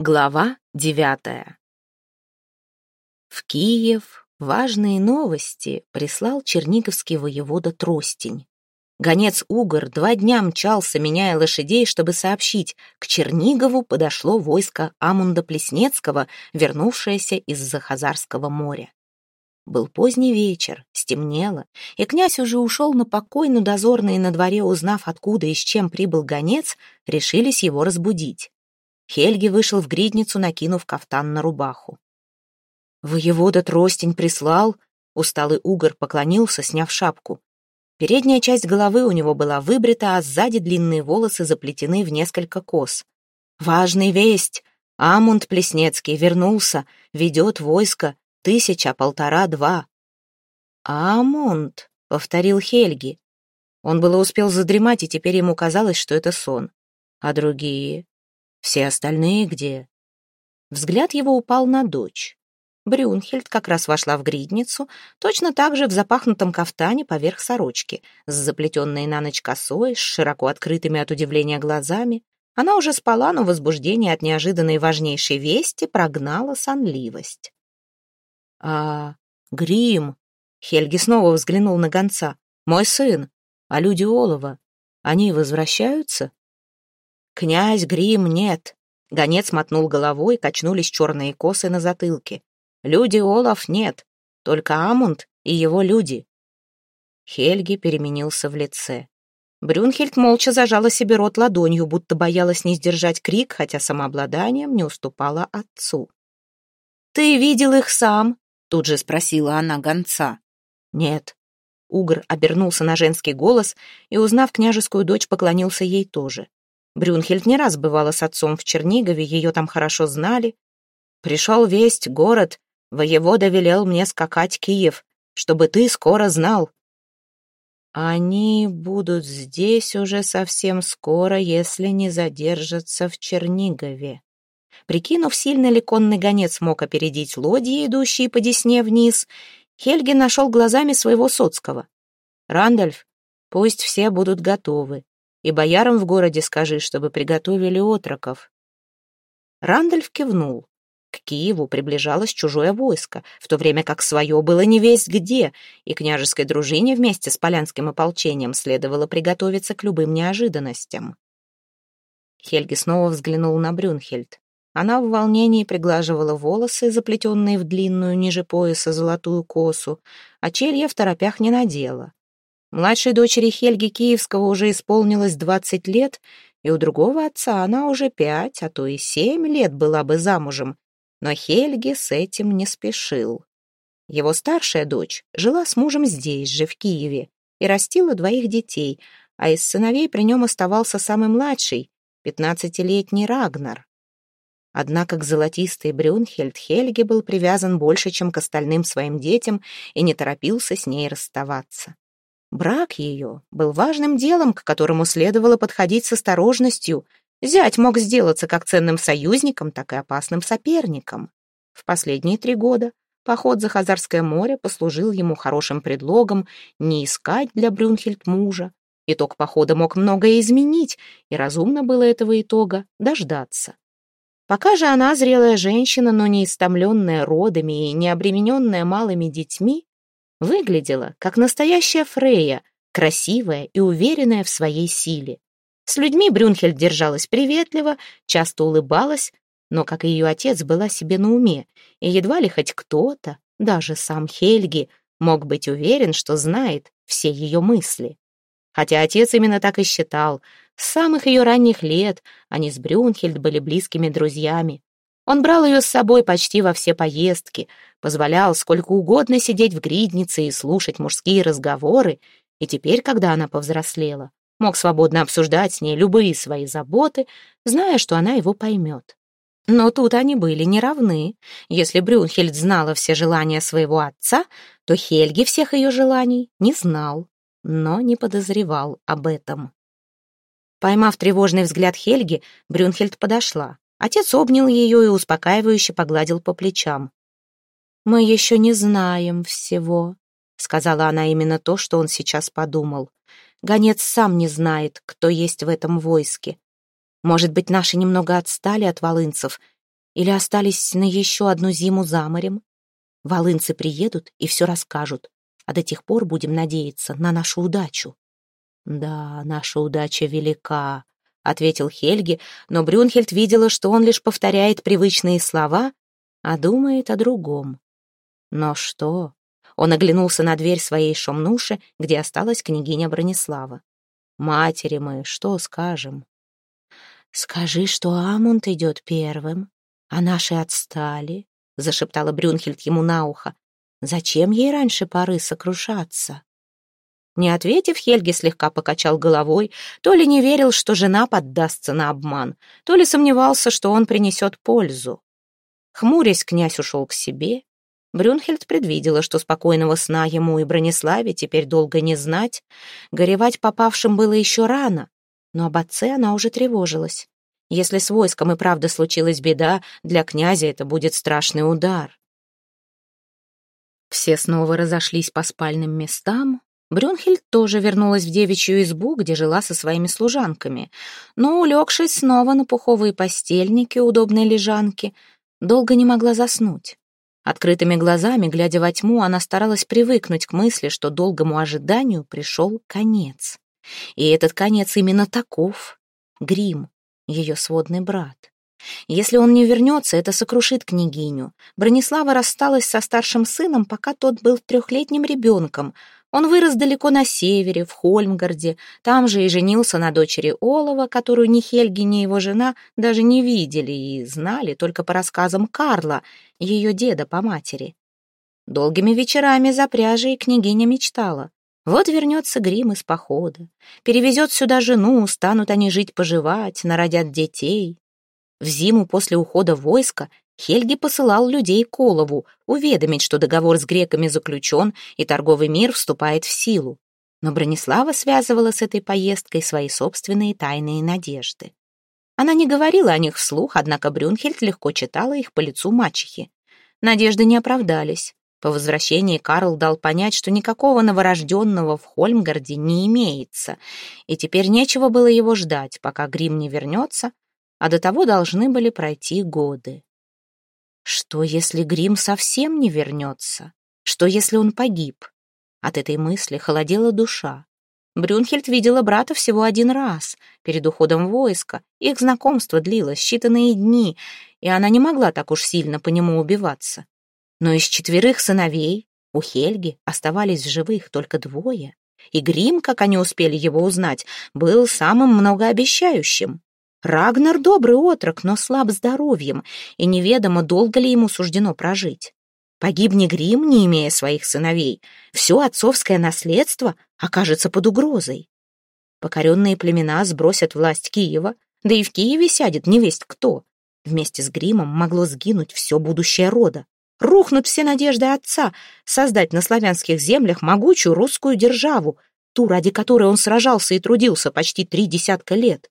Глава девятая. В Киев важные новости прислал черниговский воевода Тростень. Гонец Угор два дня мчался, меняя лошадей, чтобы сообщить, к Чернигову подошло войско Амунда Плеснецкого, вернувшееся из-за Хазарского моря. Был поздний вечер, стемнело, и князь уже ушел на покой, но дозорные на дворе, узнав, откуда и с чем прибыл гонец, решились его разбудить. Хельги вышел в гридницу, накинув кафтан на рубаху. Воевода тростень прислал, усталый угор поклонился, сняв шапку. Передняя часть головы у него была выбрита, а сзади длинные волосы заплетены в несколько кос. «Важный весть! Амунд Плеснецкий вернулся, ведет войско, тысяча, полтора, два». «Амунд», — повторил Хельги. Он было успел задремать, и теперь ему казалось, что это сон. А другие? Все остальные где? Взгляд его упал на дочь. Брюнхельд как раз вошла в гридницу, точно так же в запахнутом кафтане поверх сорочки, с заплетенной на ночь косой, с широко открытыми от удивления глазами. Она уже спала, но возбуждение от неожиданной важнейшей вести прогнало сонливость. «А, грим!» — Хельги снова взглянул на гонца. «Мой сын! А люди Олова, они возвращаются?» «Князь Грим нет!» Гонец мотнул головой, качнулись черные косы на затылке. «Люди Олаф нет, только Амунд и его люди». Хельги переменился в лице. Брюнхельд молча зажала себе рот ладонью, будто боялась не сдержать крик, хотя самообладанием не уступала отцу. «Ты видел их сам?» — тут же спросила она гонца. «Нет». Угр обернулся на женский голос и, узнав княжескую дочь, поклонился ей тоже. Брюнхельд не раз бывала с отцом в Чернигове, ее там хорошо знали. Пришел весть, город, воевода велел мне скакать Киев, чтобы ты скоро знал. Они будут здесь уже совсем скоро, если не задержатся в Чернигове. Прикинув, сильно ли конный гонец мог опередить лодьи, идущие по Десне вниз, Хельги нашел глазами своего соцкого. «Рандольф, пусть все будут готовы. И боярам в городе скажи, чтобы приготовили отроков». Рандольф кивнул. К Киеву приближалось чужое войско, в то время как свое было не весть где, и княжеской дружине вместе с полянским ополчением следовало приготовиться к любым неожиданностям. Хельги снова взглянул на Брюнхельд. Она в волнении приглаживала волосы, заплетенные в длинную ниже пояса золотую косу, а челья в торопях не надела. Младшей дочери Хельги Киевского уже исполнилось двадцать лет, и у другого отца она уже пять, а то и семь лет была бы замужем, но Хельги с этим не спешил. Его старшая дочь жила с мужем здесь же, в Киеве, и растила двоих детей, а из сыновей при нем оставался самый младший, пятнадцатилетний Рагнар. Однако к золотистой Брюнхельд Хельге был привязан больше, чем к остальным своим детям, и не торопился с ней расставаться. Брак ее был важным делом, к которому следовало подходить с осторожностью. Зять мог сделаться как ценным союзником, так и опасным соперником. В последние три года поход за Хазарское море послужил ему хорошим предлогом не искать для Брюнхельд мужа. Итог похода мог многое изменить, и разумно было этого итога дождаться. Пока же она зрелая женщина, но не истомленная родами и не обремененная малыми детьми, Выглядела, как настоящая Фрея, красивая и уверенная в своей силе. С людьми Брюнхельд держалась приветливо, часто улыбалась, но, как и ее отец, была себе на уме, и едва ли хоть кто-то, даже сам Хельги, мог быть уверен, что знает все ее мысли. Хотя отец именно так и считал. С самых ее ранних лет они с Брюнхельд были близкими друзьями. Он брал ее с собой почти во все поездки, позволял сколько угодно сидеть в гриднице и слушать мужские разговоры, и теперь, когда она повзрослела, мог свободно обсуждать с ней любые свои заботы, зная, что она его поймет. Но тут они были неравны. Если Брюнхельд знала все желания своего отца, то Хельги всех ее желаний не знал, но не подозревал об этом. Поймав тревожный взгляд Хельги, Брюнхельд подошла. Отец обнял ее и успокаивающе погладил по плечам. «Мы еще не знаем всего», — сказала она именно то, что он сейчас подумал. «Гонец сам не знает, кто есть в этом войске. Может быть, наши немного отстали от волынцев, Или остались на еще одну зиму за морем? Волынцы приедут и все расскажут, а до тех пор будем надеяться на нашу удачу. Да, наша удача велика, — ответил Хельги, но Брюнхельд видела, что он лишь повторяет привычные слова, а думает о другом. Но что? Он оглянулся на дверь своей шомнуши, где осталась княгиня Бронислава. «Матери мы, что скажем?» «Скажи, что Амунд идет первым, а наши отстали», — зашептала Брюнхельд ему на ухо. «Зачем ей раньше поры сокрушаться?» Не ответив, Хельги слегка покачал головой, то ли не верил, что жена поддастся на обман, то ли сомневался, что он принесет пользу. Хмурясь, князь ушел к себе. Брюнхельд предвидела, что спокойного сна ему и Брониславе теперь долго не знать. Горевать попавшим было еще рано, но об отце она уже тревожилась. Если с войском и правда случилась беда, для князя это будет страшный удар. Все снова разошлись по спальным местам, Брюнхельд тоже вернулась в девичью избу, где жила со своими служанками, но, улегшись снова на пуховые постельники удобной лежанки, долго не могла заснуть. Открытыми глазами, глядя во тьму, она старалась привыкнуть к мысли, что долгому ожиданию пришел конец. И этот конец именно таков — Грим, ее сводный брат. Если он не вернется, это сокрушит княгиню. Бронислава рассталась со старшим сыном, пока тот был трехлетним ребенком, он вырос далеко на севере, в Хольмгарде, там же и женился на дочери Олова, которую ни Хельги, ни его жена даже не видели и знали только по рассказам Карла, ее деда по матери. Долгими вечерами за пряжей княгиня мечтала. Вот вернется Грим из похода, перевезет сюда жену, станут они жить-поживать, народят детей. В зиму после ухода войска Хельги посылал людей к Олову, уведомить, что договор с греками заключен и торговый мир вступает в силу. Но Бронислава связывала с этой поездкой свои собственные тайные надежды. Она не говорила о них вслух, однако Брюнхельд легко читала их по лицу мачехи. Надежды не оправдались. По возвращении Карл дал понять, что никакого новорожденного в Хольмгарде не имеется, и теперь нечего было его ждать, пока Грим не вернется, а до того должны были пройти годы. Что, если Грим совсем не вернется? Что, если он погиб? От этой мысли холодела душа. Брюнхельд видела брата всего один раз, перед уходом в войско. Их знакомство длилось считанные дни, и она не могла так уж сильно по нему убиваться. Но из четверых сыновей у Хельги оставались в живых только двое, и Грим, как они успели его узнать, был самым многообещающим. Рагнар добрый отрок, но слаб здоровьем, и неведомо, долго ли ему суждено прожить. Погибни Грим, не имея своих сыновей, все отцовское наследство окажется под угрозой. Покоренные племена сбросят власть Киева, да и в Киеве сядет невесть кто. Вместе с Гримом могло сгинуть все будущее рода. Рухнут все надежды отца создать на славянских землях могучую русскую державу, ту, ради которой он сражался и трудился почти три десятка лет.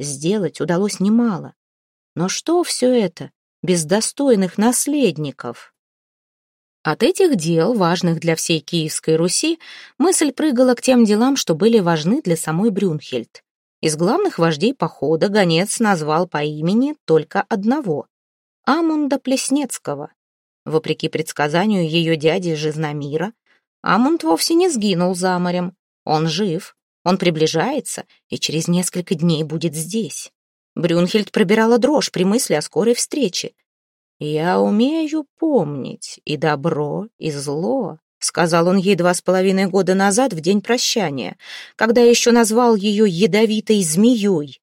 Сделать удалось немало. Но что все это без достойных наследников? От этих дел, важных для всей Киевской Руси, мысль прыгала к тем делам, что были важны для самой Брюнхельд. Из главных вождей похода гонец назвал по имени только одного — Амунда Плеснецкого. Вопреки предсказанию ее дяди Жизнамира, Амунд вовсе не сгинул за морем. Он жив, он приближается и через несколько дней будет здесь. Брюнхельд пробирала дрожь при мысли о скорой встрече. «Я умею помнить и добро, и зло», — сказал он ей два с половиной года назад в день прощания, когда еще назвал ее ядовитой змеей.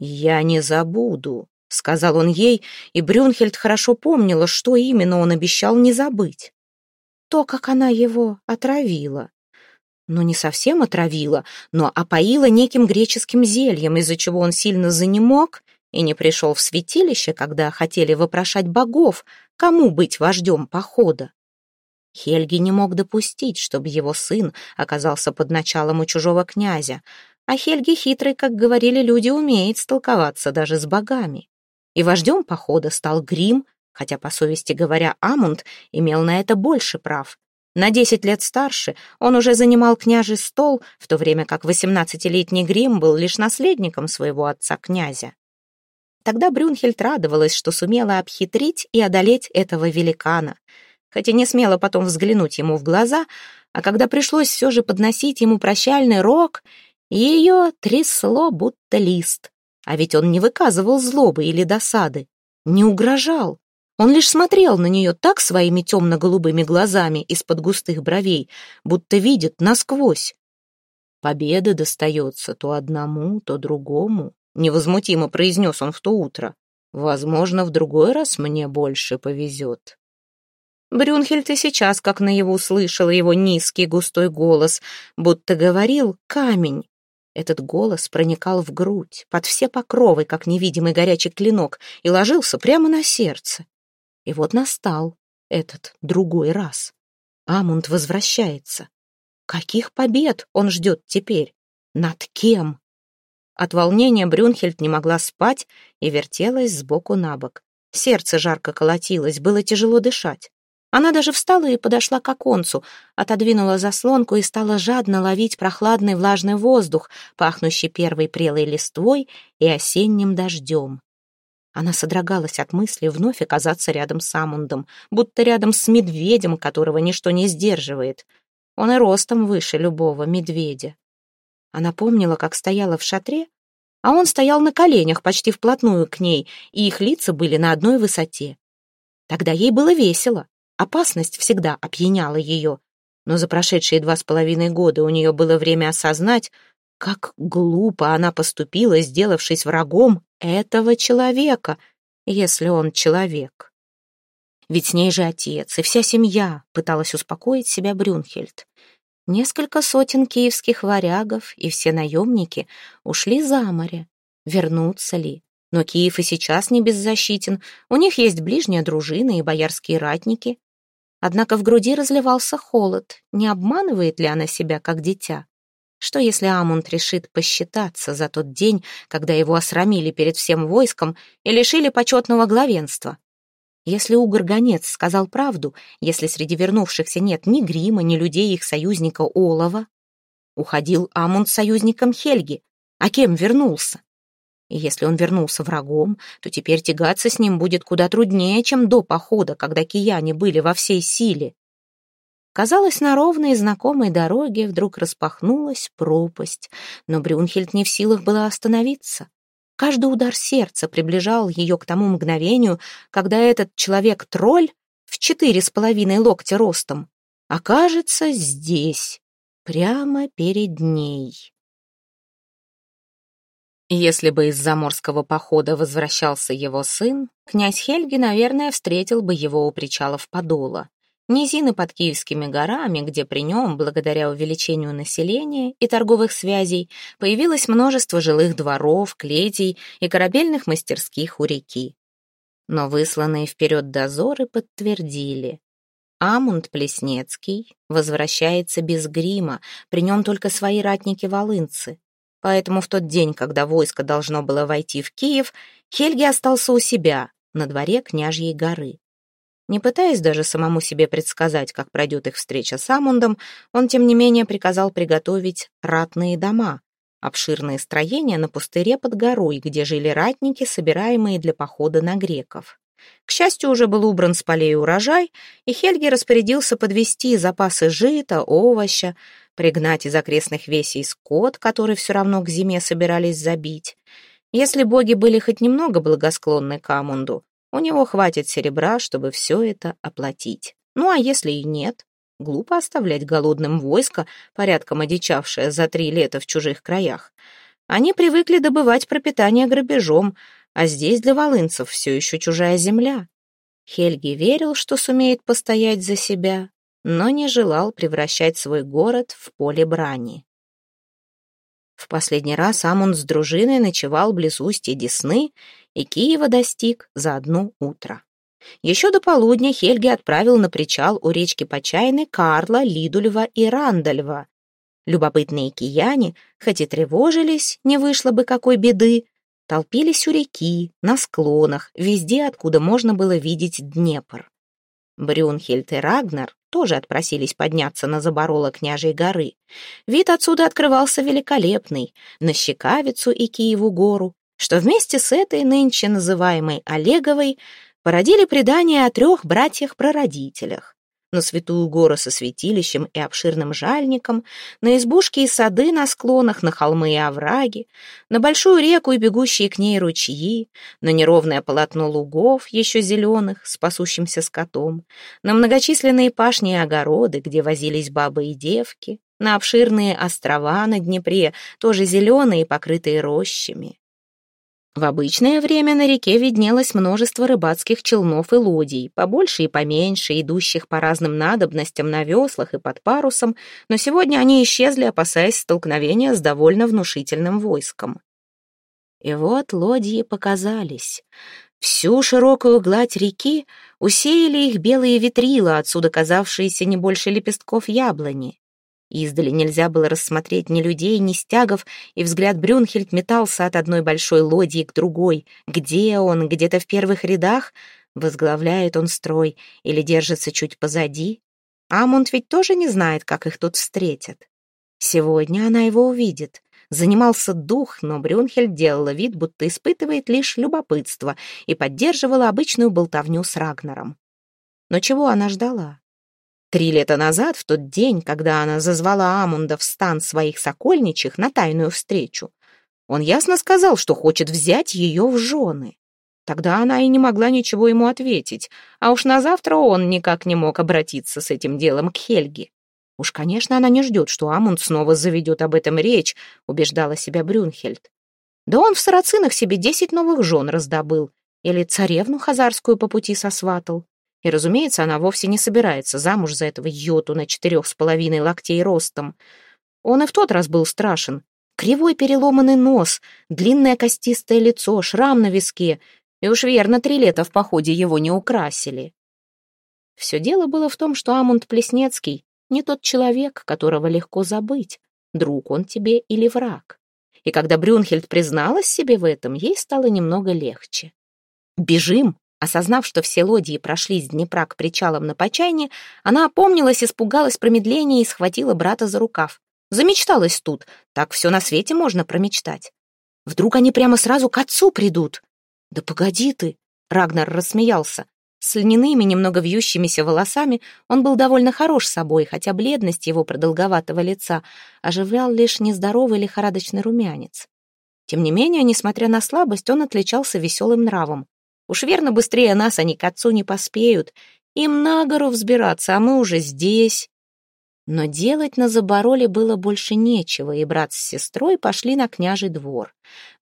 «Я не забуду», — сказал он ей, и Брюнхельд хорошо помнила, что именно он обещал не забыть. То, как она его отравила но не совсем отравила, но опоила неким греческим зельем, из-за чего он сильно занемог и не пришел в святилище, когда хотели вопрошать богов, кому быть вождем похода. Хельги не мог допустить, чтобы его сын оказался под началом у чужого князя, а Хельги хитрый, как говорили люди, умеет столковаться даже с богами. И вождем похода стал Грим, хотя, по совести говоря, Амунд имел на это больше прав, на десять лет старше он уже занимал княжий стол, в то время как восемнадцатилетний Грим был лишь наследником своего отца-князя. Тогда Брюнхельд радовалась, что сумела обхитрить и одолеть этого великана. Хотя не смела потом взглянуть ему в глаза, а когда пришлось все же подносить ему прощальный рог, ее трясло, будто лист. А ведь он не выказывал злобы или досады, не угрожал. Он лишь смотрел на нее так своими темно-голубыми глазами из-под густых бровей, будто видит насквозь. Победа достается то одному, то другому, невозмутимо произнес он в то утро. Возможно, в другой раз мне больше повезет. Брюнхельд и сейчас, как наяву, слышала его низкий густой голос, будто говорил камень. Этот голос проникал в грудь, под все покровы, как невидимый горячий клинок, и ложился прямо на сердце. И вот настал этот другой раз. Амунд возвращается. Каких побед он ждет теперь? Над кем? От волнения Брюнхельд не могла спать и вертелась сбоку на бок. Сердце жарко колотилось, было тяжело дышать. Она даже встала и подошла к оконцу, отодвинула заслонку и стала жадно ловить прохладный влажный воздух, пахнущий первой прелой листвой и осенним дождем. Она содрогалась от мысли вновь оказаться рядом с Амундом, будто рядом с медведем, которого ничто не сдерживает. Он и ростом выше любого медведя. Она помнила, как стояла в шатре, а он стоял на коленях почти вплотную к ней, и их лица были на одной высоте. Тогда ей было весело, опасность всегда опьяняла ее, но за прошедшие два с половиной года у нее было время осознать, как глупо она поступила, сделавшись врагом этого человека, если он человек. Ведь с ней же отец и вся семья, пыталась успокоить себя Брюнхельд. Несколько сотен киевских варягов и все наемники ушли за море. Вернутся ли? Но Киев и сейчас не беззащитен. У них есть ближняя дружина и боярские ратники. Однако в груди разливался холод. Не обманывает ли она себя, как дитя? Что если Амунд решит посчитаться за тот день, когда его осрамили перед всем войском и лишили почетного главенства? Если Угор-гонец сказал правду, если среди вернувшихся нет ни Грима, ни людей их союзника Олова, уходил Амунд союзником Хельги, а кем вернулся? И если он вернулся врагом, то теперь тягаться с ним будет куда труднее, чем до похода, когда кияне были во всей силе. Казалось, на ровной знакомой дороге вдруг распахнулась пропасть, но Брюнхельд не в силах была остановиться. Каждый удар сердца приближал ее к тому мгновению, когда этот человек-тролль в четыре с половиной локтя ростом окажется здесь, прямо перед ней. Если бы из заморского похода возвращался его сын, князь Хельги, наверное, встретил бы его у причалов Подола. Низины под Киевскими горами, где при нем, благодаря увеличению населения и торговых связей, появилось множество жилых дворов, клетей и корабельных мастерских у реки. Но высланные вперед дозоры подтвердили. Амунд Плеснецкий возвращается без грима, при нем только свои ратники-волынцы. Поэтому в тот день, когда войско должно было войти в Киев, Хельги остался у себя, на дворе княжьей горы. Не пытаясь даже самому себе предсказать, как пройдет их встреча с Амундом, он, тем не менее, приказал приготовить ратные дома, обширные строения на пустыре под горой, где жили ратники, собираемые для похода на греков. К счастью, уже был убран с полей урожай, и Хельги распорядился подвести запасы жита, овоща, пригнать из окрестных весей скот, который все равно к зиме собирались забить. Если боги были хоть немного благосклонны к Амунду, у него хватит серебра, чтобы все это оплатить. Ну а если и нет? Глупо оставлять голодным войско, порядком одичавшее за три лета в чужих краях. Они привыкли добывать пропитание грабежом, а здесь для волынцев все еще чужая земля. Хельги верил, что сумеет постоять за себя, но не желал превращать свой город в поле брани. В последний раз Амунд с дружиной ночевал близ устья Десны и Киева достиг за одно утро. Еще до полудня Хельги отправил на причал у речки Почайны Карла, Лидульва и Рандальва. Любопытные кияне, хоть и тревожились, не вышло бы какой беды, толпились у реки, на склонах, везде, откуда можно было видеть Днепр. Брюнхельд и Рагнар тоже отпросились подняться на забороло княжей горы. Вид отсюда открывался великолепный, на Щекавицу и Киеву гору, что вместе с этой нынче называемой Олеговой породили предание о трех братьях-прародителях на святую гору со святилищем и обширным жальником, на избушки и сады на склонах, на холмы и овраги, на большую реку и бегущие к ней ручьи, на неровное полотно лугов, еще зеленых, с пасущимся скотом, на многочисленные пашни и огороды, где возились бабы и девки, на обширные острова на Днепре, тоже зеленые, покрытые рощами. В обычное время на реке виднелось множество рыбацких челнов и лодий, побольше и поменьше, идущих по разным надобностям на веслах и под парусом, но сегодня они исчезли, опасаясь столкновения с довольно внушительным войском. И вот лодьи показались. Всю широкую гладь реки усеяли их белые ветрила, отсюда казавшиеся не больше лепестков яблони. Издали нельзя было рассмотреть ни людей, ни стягов, и взгляд Брюнхельд метался от одной большой лодии к другой. Где он? Где-то в первых рядах? Возглавляет он строй или держится чуть позади? Амунд ведь тоже не знает, как их тут встретят. Сегодня она его увидит. Занимался дух, но Брюнхельд делала вид, будто испытывает лишь любопытство и поддерживала обычную болтовню с Рагнером. Но чего она ждала? Три лета назад, в тот день, когда она зазвала Амунда в стан своих сокольничьих на тайную встречу, он ясно сказал, что хочет взять ее в жены. Тогда она и не могла ничего ему ответить, а уж на завтра он никак не мог обратиться с этим делом к Хельге. Уж, конечно, она не ждет, что Амунд снова заведет об этом речь, убеждала себя Брюнхельд. Да он в сарацинах себе десять новых жен раздобыл, или царевну хазарскую по пути сосватал. И, разумеется, она вовсе не собирается замуж за этого йоту на четырех с половиной локтей ростом. Он и в тот раз был страшен. Кривой переломанный нос, длинное костистое лицо, шрам на виске. И уж верно, три лета в походе его не украсили. Все дело было в том, что Амунд Плеснецкий не тот человек, которого легко забыть, друг он тебе или враг. И когда Брюнхельд призналась себе в этом, ей стало немного легче. «Бежим!» Осознав, что все лодии прошли с Днепра к причалам на Почайне, она опомнилась, испугалась промедления и схватила брата за рукав. Замечталась тут. Так все на свете можно промечтать. Вдруг они прямо сразу к отцу придут? Да погоди ты! Рагнар рассмеялся. С льняными, немного вьющимися волосами он был довольно хорош собой, хотя бледность его продолговатого лица оживлял лишь нездоровый лихорадочный румянец. Тем не менее, несмотря на слабость, он отличался веселым нравом. Уж верно, быстрее нас они к отцу не поспеют. Им на гору взбираться, а мы уже здесь. Но делать на забороле было больше нечего, и брат с сестрой пошли на княжий двор.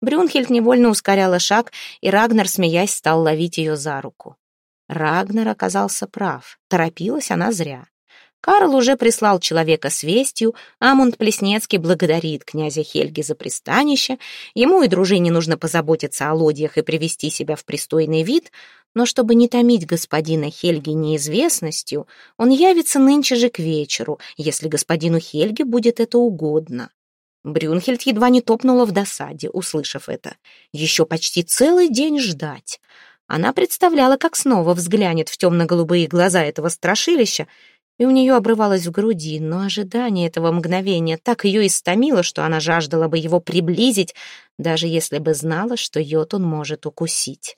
Брюнхельд невольно ускоряла шаг, и Рагнар, смеясь, стал ловить ее за руку. Рагнар оказался прав. Торопилась она зря. Карл уже прислал человека с вестью, Амунд Плеснецкий благодарит князя Хельги за пристанище, ему и дружине нужно позаботиться о лодьях и привести себя в пристойный вид, но чтобы не томить господина Хельги неизвестностью, он явится нынче же к вечеру, если господину Хельге будет это угодно. Брюнхельд едва не топнула в досаде, услышав это. Еще почти целый день ждать. Она представляла, как снова взглянет в темно-голубые глаза этого страшилища и у нее обрывалось в груди, но ожидание этого мгновения так ее истомило, что она жаждала бы его приблизить, даже если бы знала, что йод он может укусить.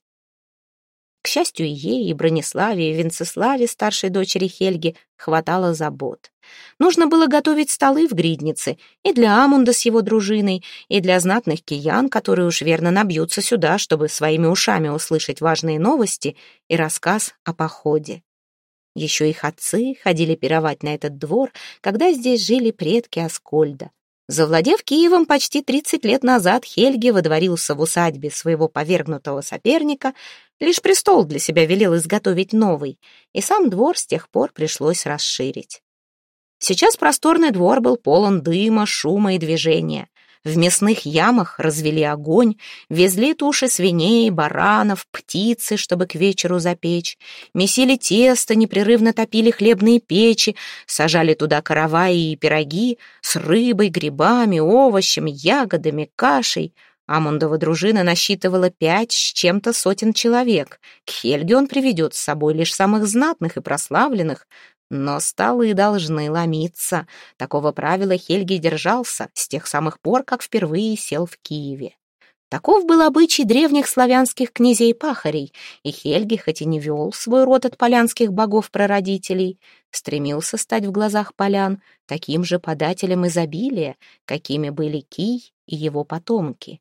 К счастью, ей, и Брониславе, и Венцеславе, старшей дочери Хельги, хватало забот. Нужно было готовить столы в гриднице и для Амунда с его дружиной, и для знатных киян, которые уж верно набьются сюда, чтобы своими ушами услышать важные новости и рассказ о походе. Еще их отцы ходили пировать на этот двор, когда здесь жили предки Аскольда. Завладев Киевом почти 30 лет назад, Хельги водворился в усадьбе своего повергнутого соперника, лишь престол для себя велел изготовить новый, и сам двор с тех пор пришлось расширить. Сейчас просторный двор был полон дыма, шума и движения. В мясных ямах развели огонь, везли туши свиней, баранов, птицы, чтобы к вечеру запечь, месили тесто, непрерывно топили хлебные печи, сажали туда караваи и пироги с рыбой, грибами, овощами, ягодами, кашей. Амундова дружина насчитывала пять с чем-то сотен человек. К Хельге он приведет с собой лишь самых знатных и прославленных, но столы должны ломиться. Такого правила Хельги держался с тех самых пор, как впервые сел в Киеве. Таков был обычай древних славянских князей-пахарей, и Хельги, хоть и не вел свой род от полянских богов-прародителей, стремился стать в глазах полян таким же подателем изобилия, какими были Кий и его потомки.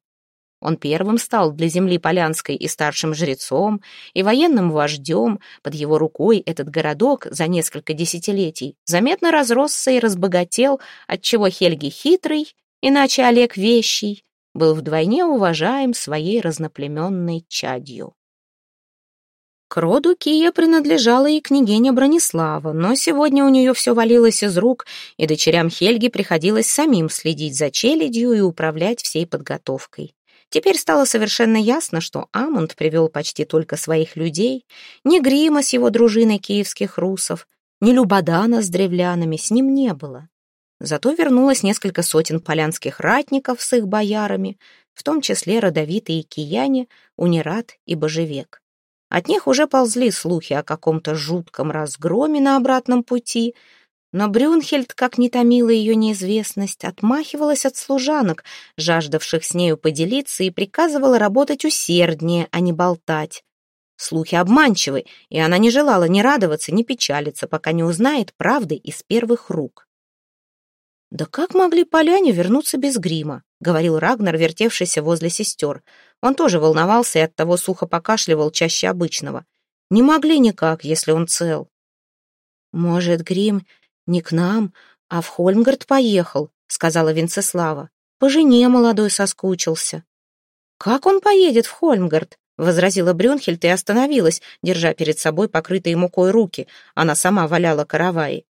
Он первым стал для земли Полянской и старшим жрецом, и военным вождем. Под его рукой этот городок за несколько десятилетий заметно разросся и разбогател, отчего Хельги хитрый, иначе Олег вещий, был вдвойне уважаем своей разноплеменной чадью. К роду Кия принадлежала и княгиня Бронислава, но сегодня у нее все валилось из рук, и дочерям Хельги приходилось самим следить за челядью и управлять всей подготовкой. Теперь стало совершенно ясно, что Амунд привел почти только своих людей, ни Грима с его дружиной киевских русов, ни Любодана с древлянами с ним не было. Зато вернулось несколько сотен полянских ратников с их боярами, в том числе родовитые кияне, унират и божевек. От них уже ползли слухи о каком-то жутком разгроме на обратном пути, но Брюнхельд, как не томила ее неизвестность, отмахивалась от служанок, жаждавших с нею поделиться, и приказывала работать усерднее, а не болтать. Слухи обманчивы, и она не желала ни радоваться, ни печалиться, пока не узнает правды из первых рук. «Да как могли поляне вернуться без грима?» — говорил Рагнар, вертевшийся возле сестер. Он тоже волновался и оттого сухо покашливал чаще обычного. «Не могли никак, если он цел». «Может, грим не к нам, а в Хольмгард поехал», — сказала Венцеслава. «По жене молодой соскучился». «Как он поедет в Хольмгард?» — возразила Брюнхельд и остановилась, держа перед собой покрытые мукой руки. Она сама валяла караваи.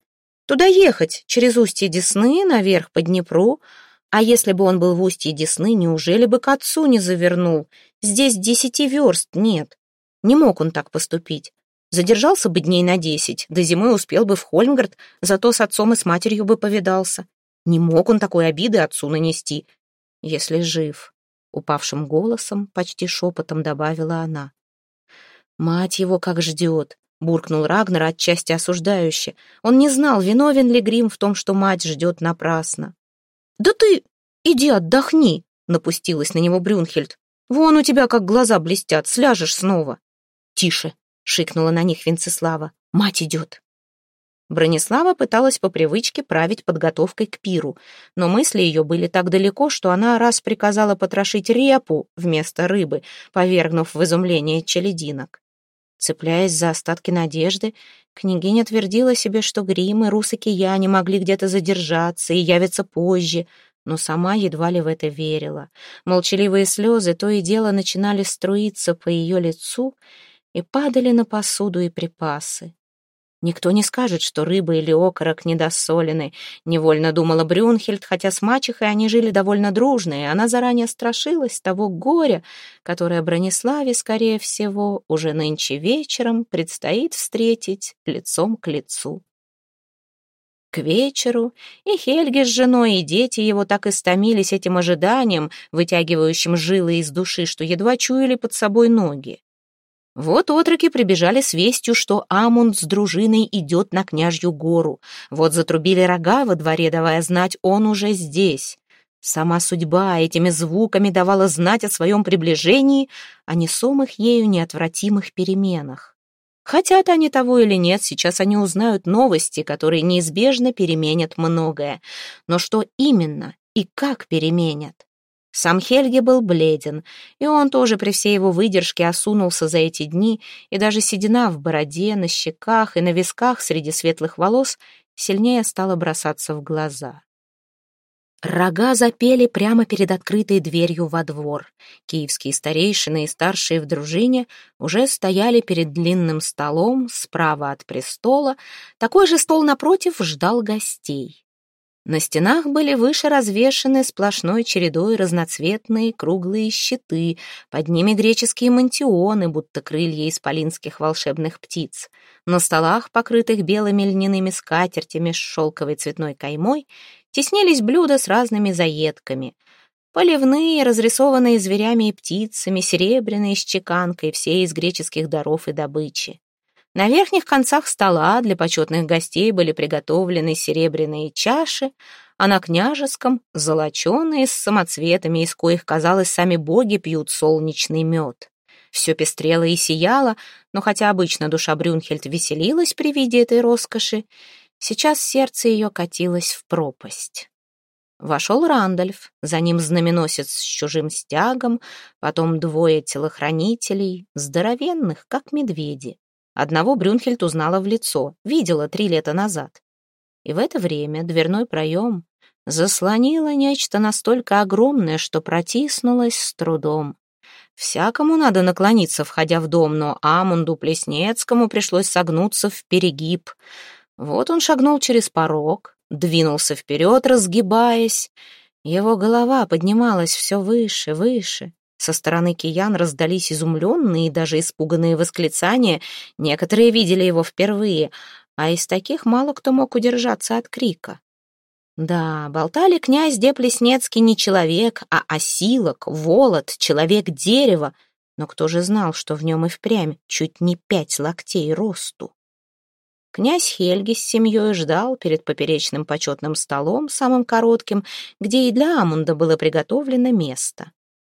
Туда ехать, через устье Десны, наверх по Днепру. А если бы он был в устье Десны, неужели бы к отцу не завернул? Здесь десяти верст нет. Не мог он так поступить. Задержался бы дней на десять, до зимы успел бы в Хольмгард, зато с отцом и с матерью бы повидался. Не мог он такой обиды отцу нанести, если жив. Упавшим голосом, почти шепотом добавила она. Мать его как ждет. Буркнул Рагнар отчасти осуждающе. Он не знал, виновен ли Грим в том, что мать ждет напрасно. «Да ты иди отдохни!» — напустилась на него Брюнхельд. «Вон у тебя как глаза блестят, сляжешь снова». «Тише!» — шикнула на них Венцеслава. «Мать идет!» Бронислава пыталась по привычке править подготовкой к пиру, но мысли ее были так далеко, что она раз приказала потрошить репу вместо рыбы, повергнув в изумление челединок. Цепляясь за остатки надежды, княгиня твердила себе, что грим и Рус и Кияне могли где-то задержаться и явятся позже, но сама едва ли в это верила. Молчаливые слезы то и дело начинали струиться по ее лицу и падали на посуду и припасы. Никто не скажет, что рыба или окорок недосолены, невольно думала Брюнхельд, хотя с мачехой они жили довольно дружно, и она заранее страшилась того горя, которое Брониславе, скорее всего, уже нынче вечером предстоит встретить лицом к лицу. К вечеру и Хельги с женой, и дети его так истомились этим ожиданием, вытягивающим жилы из души, что едва чуяли под собой ноги. Вот отроки прибежали с вестью, что Амунд с дружиной идет на княжью гору. Вот затрубили рога во дворе, давая знать, он уже здесь. Сама судьба этими звуками давала знать о своем приближении, о несомых ею неотвратимых переменах. Хотят они того или нет, сейчас они узнают новости, которые неизбежно переменят многое. Но что именно и как переменят? Сам Хельги был бледен, и он тоже при всей его выдержке осунулся за эти дни, и даже седина в бороде, на щеках и на висках среди светлых волос сильнее стала бросаться в глаза. Рога запели прямо перед открытой дверью во двор. Киевские старейшины и старшие в дружине уже стояли перед длинным столом справа от престола. Такой же стол напротив ждал гостей. На стенах были выше развешаны сплошной чередой разноцветные круглые щиты, под ними греческие мантионы, будто крылья исполинских волшебных птиц. На столах, покрытых белыми льняными скатертями с шелковой цветной каймой, теснились блюда с разными заедками. Поливные, разрисованные зверями и птицами, серебряные с чеканкой, все из греческих даров и добычи. На верхних концах стола для почетных гостей были приготовлены серебряные чаши, а на княжеском — золоченые с самоцветами, из коих, казалось, сами боги пьют солнечный мед. Все пестрело и сияло, но хотя обычно душа Брюнхельд веселилась при виде этой роскоши, сейчас сердце ее катилось в пропасть. Вошел Рандольф, за ним знаменосец с чужим стягом, потом двое телохранителей, здоровенных, как медведи. Одного Брюнхельд узнала в лицо, видела три лета назад. И в это время дверной проем заслонило нечто настолько огромное, что протиснулось с трудом. Всякому надо наклониться, входя в дом, но Амунду Плеснецкому пришлось согнуться в перегиб. Вот он шагнул через порог, двинулся вперед, разгибаясь. Его голова поднималась все выше, выше. Со стороны киян раздались изумленные и даже испуганные восклицания. Некоторые видели его впервые, а из таких мало кто мог удержаться от крика. Да, болтали князь Деплеснецкий не человек, а осилок, волод, человек-дерево, но кто же знал, что в нем и впрямь чуть не пять локтей росту? Князь Хельги с семьей ждал перед поперечным почетным столом, самым коротким, где и для Амунда было приготовлено место.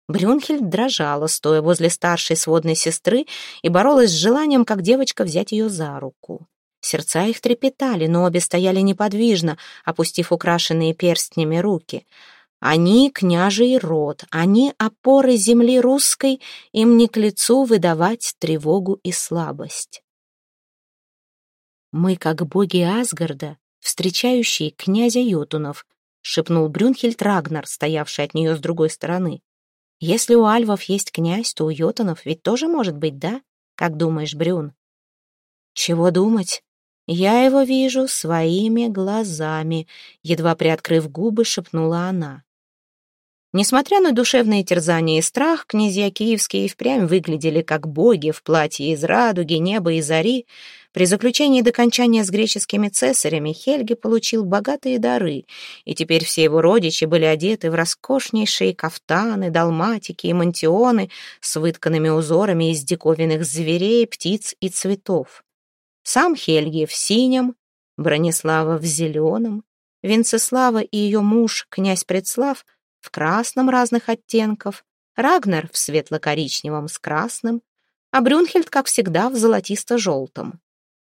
Брюнхельд дрожала, стоя возле старшей сводной сестры, и боролась с желанием, как девочка, взять ее за руку. Сердца их трепетали, но обе стояли неподвижно, опустив украшенные перстнями руки. Они — княжий род, они — опоры земли русской, им не к лицу выдавать тревогу и слабость. «Мы, как боги Асгарда, встречающие князя Йотунов», — шепнул Брюнхельд Рагнар, стоявший от нее с другой стороны. Если у альвов есть князь, то у йотунов ведь тоже может быть, да? Как думаешь, Брюн? Чего думать? Я его вижу своими глазами, едва приоткрыв губы, шепнула она. Несмотря на душевные терзания и страх, князья киевские впрямь выглядели как боги в платье из радуги, неба и зари. При заключении докончания с греческими цесарями Хельги получил богатые дары, и теперь все его родичи были одеты в роскошнейшие кафтаны, далматики и мантионы с вытканными узорами из диковинных зверей, птиц и цветов. Сам Хельги в синем, Бронислава в зеленом, Венцеслава и ее муж, князь Предслав — в красном разных оттенков, Рагнер в светло-коричневом с красным, а Брюнхельд, как всегда, в золотисто-желтом.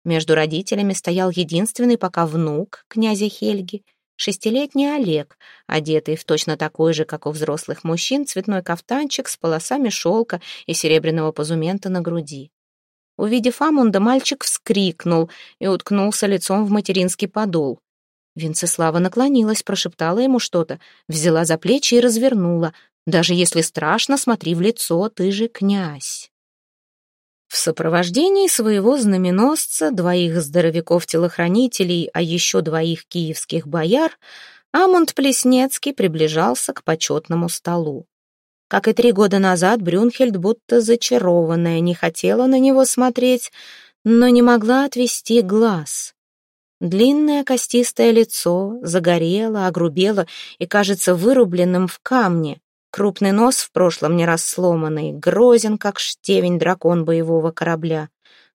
Между родителями стоял единственный пока внук князя Хельги, шестилетний Олег, одетый в точно такой же, как у взрослых мужчин, цветной кафтанчик с полосами шелка и серебряного позумента на груди. Увидев Амунда, мальчик вскрикнул и уткнулся лицом в материнский подол. Венцеслава наклонилась, прошептала ему что-то, взяла за плечи и развернула. «Даже если страшно, смотри в лицо, ты же князь». В сопровождении своего знаменосца, двоих здоровяков-телохранителей, а еще двоих киевских бояр, Амунд Плеснецкий приближался к почетному столу. Как и три года назад, Брюнхельд, будто зачарованная, не хотела на него смотреть, но не могла отвести глаз. Длинное костистое лицо загорело, огрубело и кажется вырубленным в камне. Крупный нос в прошлом не раз сломанный, грозен, как штевень дракон боевого корабля.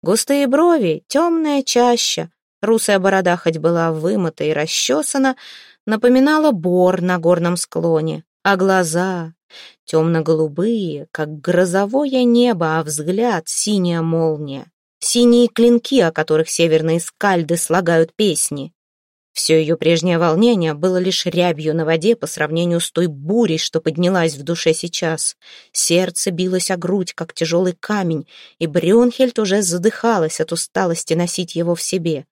Густые брови, темная чаща, русая борода хоть была вымыта и расчесана, напоминала бор на горном склоне, а глаза темно-голубые, как грозовое небо, а взгляд — синяя молния синие клинки, о которых северные скальды слагают песни. Все ее прежнее волнение было лишь рябью на воде по сравнению с той бурей, что поднялась в душе сейчас. Сердце билось о грудь, как тяжелый камень, и Брюнхельд уже задыхалась от усталости носить его в себе.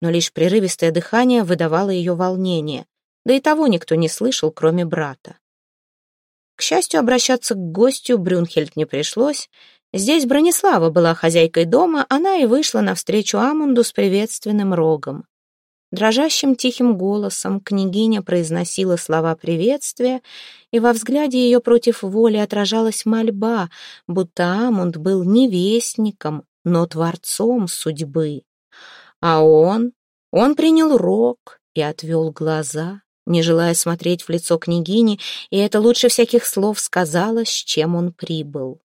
Но лишь прерывистое дыхание выдавало ее волнение, да и того никто не слышал, кроме брата. К счастью, обращаться к гостю Брюнхельд не пришлось, Здесь Бронислава была хозяйкой дома, она и вышла навстречу Амунду с приветственным рогом. Дрожащим тихим голосом княгиня произносила слова приветствия, и во взгляде ее против воли отражалась мольба, будто Амунд был не вестником, но творцом судьбы. А он, он принял рог и отвел глаза, не желая смотреть в лицо княгини, и это лучше всяких слов сказала, с чем он прибыл.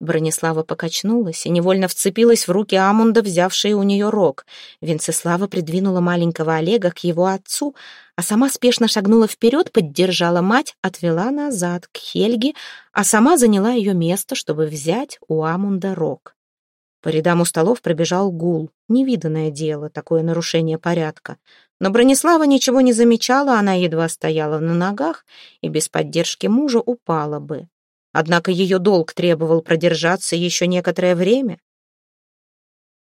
Бронислава покачнулась и невольно вцепилась в руки Амунда, взявшие у нее рог. Венцеслава придвинула маленького Олега к его отцу, а сама спешно шагнула вперед, поддержала мать, отвела назад к Хельге, а сама заняла ее место, чтобы взять у Амунда рог. По рядам у столов пробежал гул. Невиданное дело, такое нарушение порядка. Но Бронислава ничего не замечала, она едва стояла на ногах и без поддержки мужа упала бы. Однако ее долг требовал продержаться еще некоторое время.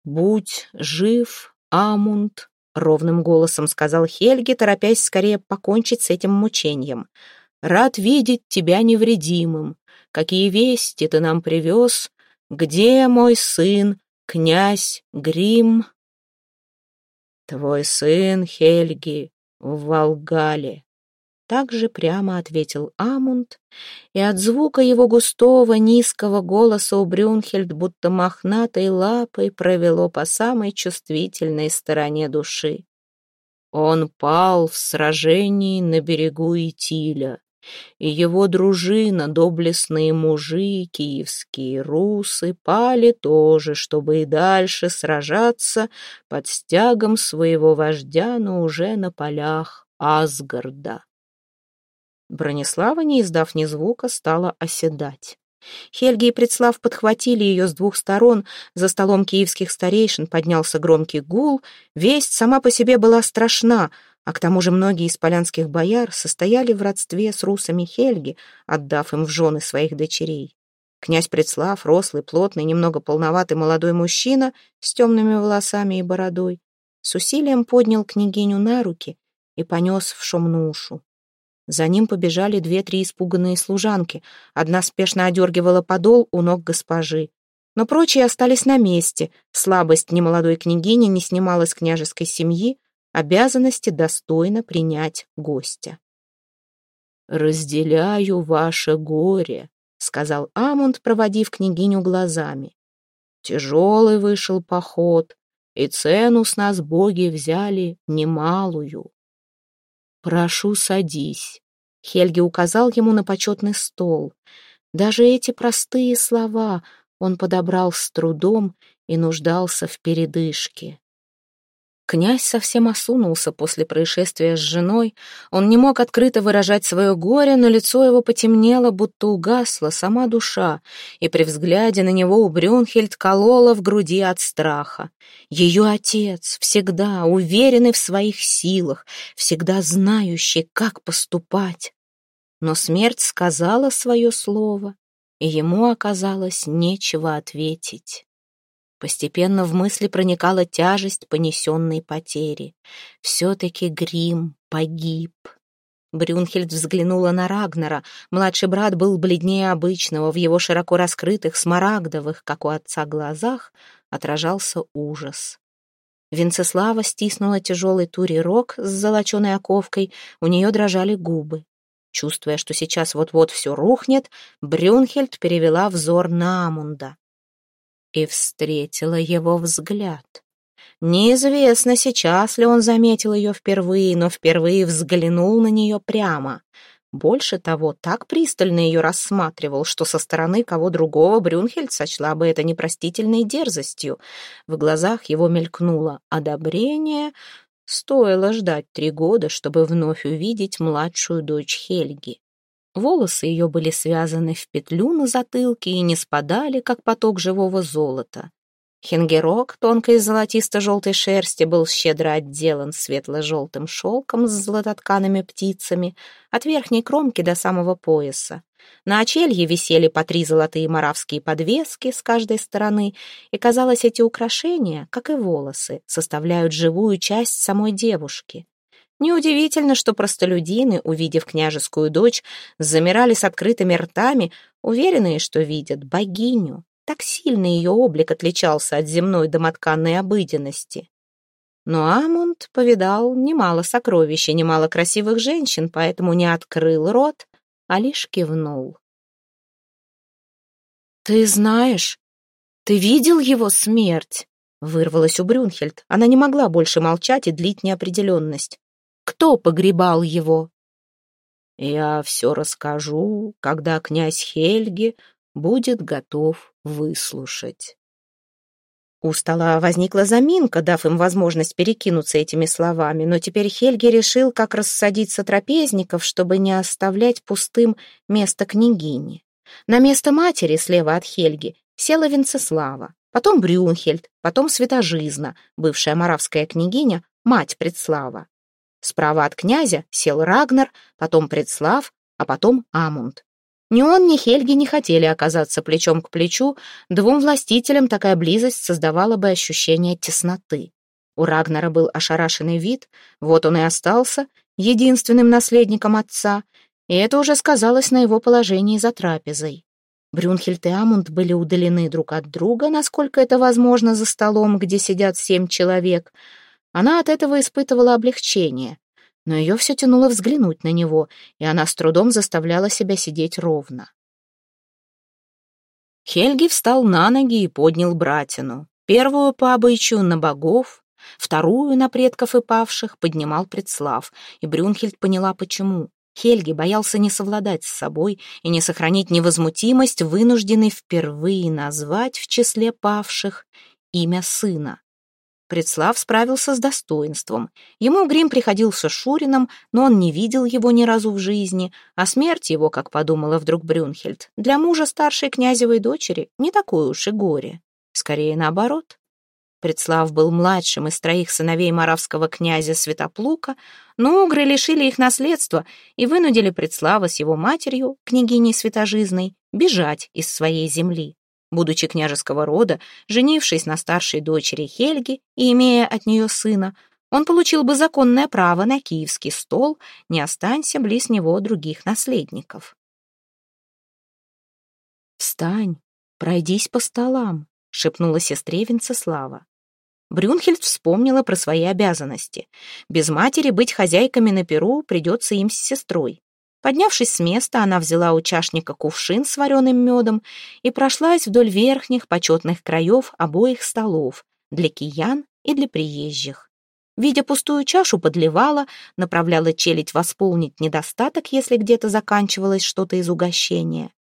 «Будь жив, Амунд», — ровным голосом сказал Хельги, торопясь скорее покончить с этим мучением. «Рад видеть тебя невредимым. Какие вести ты нам привез? Где мой сын, князь Грим?» «Твой сын, Хельги, в Волгале», так же прямо ответил Амунд, и от звука его густого низкого голоса у Брюнхельд будто мохнатой лапой провело по самой чувствительной стороне души. Он пал в сражении на берегу Итиля, и его дружина, доблестные мужи, киевские русы, пали тоже, чтобы и дальше сражаться под стягом своего вождя, но уже на полях Асгарда. Бронислава, не издав ни звука, стала оседать. Хельги и Предслав подхватили ее с двух сторон. За столом киевских старейшин поднялся громкий гул. Весть сама по себе была страшна, а к тому же многие из полянских бояр состояли в родстве с русами Хельги, отдав им в жены своих дочерей. Князь Предслав, рослый, плотный, немного полноватый молодой мужчина с темными волосами и бородой, с усилием поднял княгиню на руки и понес в шумнушу. За ним побежали две-три испуганные служанки. Одна спешно одергивала подол у ног госпожи. Но прочие остались на месте. Слабость немолодой княгини не снимала с княжеской семьи обязанности достойно принять гостя. «Разделяю ваше горе», — сказал Амунд, проводив княгиню глазами. «Тяжелый вышел поход, и цену с нас боги взяли немалую. «Прошу, садись». Хельги указал ему на почетный стол. Даже эти простые слова он подобрал с трудом и нуждался в передышке. Князь совсем осунулся после происшествия с женой. Он не мог открыто выражать свое горе, но лицо его потемнело, будто угасла сама душа, и при взгляде на него у Брюнхельд колола в груди от страха. Ее отец, всегда уверенный в своих силах, всегда знающий, как поступать. Но смерть сказала свое слово, и ему оказалось нечего ответить. Постепенно в мысли проникала тяжесть понесенной потери. Все-таки Грим погиб. Брюнхельд взглянула на Рагнера. Младший брат был бледнее обычного. В его широко раскрытых, смарагдовых, как у отца, глазах отражался ужас. Венцеслава стиснула тяжелый тури рог с золоченой оковкой. У нее дрожали губы. Чувствуя, что сейчас вот-вот все рухнет, Брюнхельд перевела взор на Амунда и встретила его взгляд. Неизвестно, сейчас ли он заметил ее впервые, но впервые взглянул на нее прямо. Больше того, так пристально ее рассматривал, что со стороны кого другого Брюнхельд сочла бы это непростительной дерзостью. В глазах его мелькнуло одобрение. Стоило ждать три года, чтобы вновь увидеть младшую дочь Хельги. Волосы ее были связаны в петлю на затылке и не спадали, как поток живого золота. Хингерок тонкой золотисто-желтой шерсти был щедро отделан светло-желтым шелком с златоткаными птицами от верхней кромки до самого пояса. На очелье висели по три золотые моравские подвески с каждой стороны, и, казалось, эти украшения, как и волосы, составляют живую часть самой девушки. Неудивительно, что простолюдины, увидев княжескую дочь, замирали с открытыми ртами, уверенные, что видят богиню. Так сильно ее облик отличался от земной домотканной обыденности. Но Амунд повидал немало сокровищ и немало красивых женщин, поэтому не открыл рот, а лишь кивнул. «Ты знаешь, ты видел его смерть?» Вырвалась у Брюнхельд. Она не могла больше молчать и длить неопределенность. Кто погребал его? Я все расскажу, когда князь Хельги будет готов выслушать. У стола возникла заминка, дав им возможность перекинуться этими словами, но теперь Хельги решил, как рассадить сотрапезников, чтобы не оставлять пустым место княгини. На место матери слева от Хельги села Венцеслава, потом Брюнхельд, потом Святожизна, бывшая моравская княгиня, мать Предслава. Справа от князя сел Рагнар, потом Предслав, а потом Амунд. Ни он, ни Хельги не хотели оказаться плечом к плечу, двум властителям такая близость создавала бы ощущение тесноты. У Рагнара был ошарашенный вид, вот он и остался единственным наследником отца, и это уже сказалось на его положении за трапезой. Брюнхельд и Амунд были удалены друг от друга, насколько это возможно за столом, где сидят семь человек. Она от этого испытывала облегчение но ее все тянуло взглянуть на него, и она с трудом заставляла себя сидеть ровно. Хельги встал на ноги и поднял братину. Первую по обычаю на богов, вторую на предков и павших поднимал предслав, и Брюнхельд поняла, почему. Хельги боялся не совладать с собой и не сохранить невозмутимость, вынужденный впервые назвать в числе павших имя сына. Предслав справился с достоинством. Ему грим приходился Шурином, но он не видел его ни разу в жизни, а смерть его, как подумала вдруг Брюнхельд, для мужа старшей князевой дочери не такое уж и горе. Скорее наоборот. Предслав был младшим из троих сыновей маравского князя Святоплука, но угры лишили их наследства и вынудили Предслава с его матерью, княгиней Святожизной, бежать из своей земли. Будучи княжеского рода, женившись на старшей дочери Хельги и имея от нее сына, он получил бы законное право на киевский стол, не останься близ него других наследников. «Встань, пройдись по столам», — шепнула сестре Венцеслава. Брюнхельд вспомнила про свои обязанности. Без матери быть хозяйками на перу придется им с сестрой. Поднявшись с места, она взяла у чашника кувшин с вареным медом и прошлась вдоль верхних почетных краев обоих столов для киян и для приезжих. Видя пустую чашу, подливала, направляла челядь восполнить недостаток, если где-то заканчивалось что-то из угощения.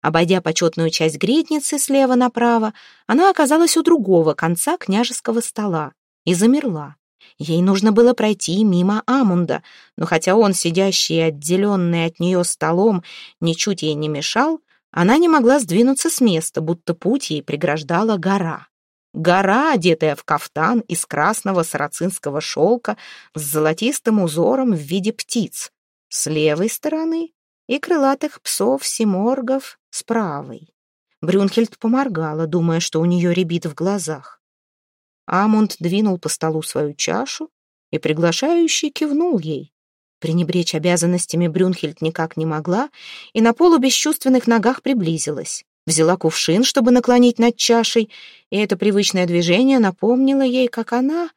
Обойдя почетную часть гридницы слева направо, она оказалась у другого конца княжеского стола и замерла. Ей нужно было пройти мимо Амунда, но хотя он, сидящий отделенный от нее столом, ничуть ей не мешал, она не могла сдвинуться с места, будто путь ей преграждала гора. Гора, одетая в кафтан из красного сарацинского шелка с золотистым узором в виде птиц. С левой стороны и крылатых псов-симоргов с правой. Брюнхельд поморгала, думая, что у нее рябит в глазах. Амунд двинул по столу свою чашу и приглашающий кивнул ей. Пренебречь обязанностями Брюнхельд никак не могла и на полу бесчувственных ногах приблизилась. Взяла кувшин, чтобы наклонить над чашей, и это привычное движение напомнило ей, как она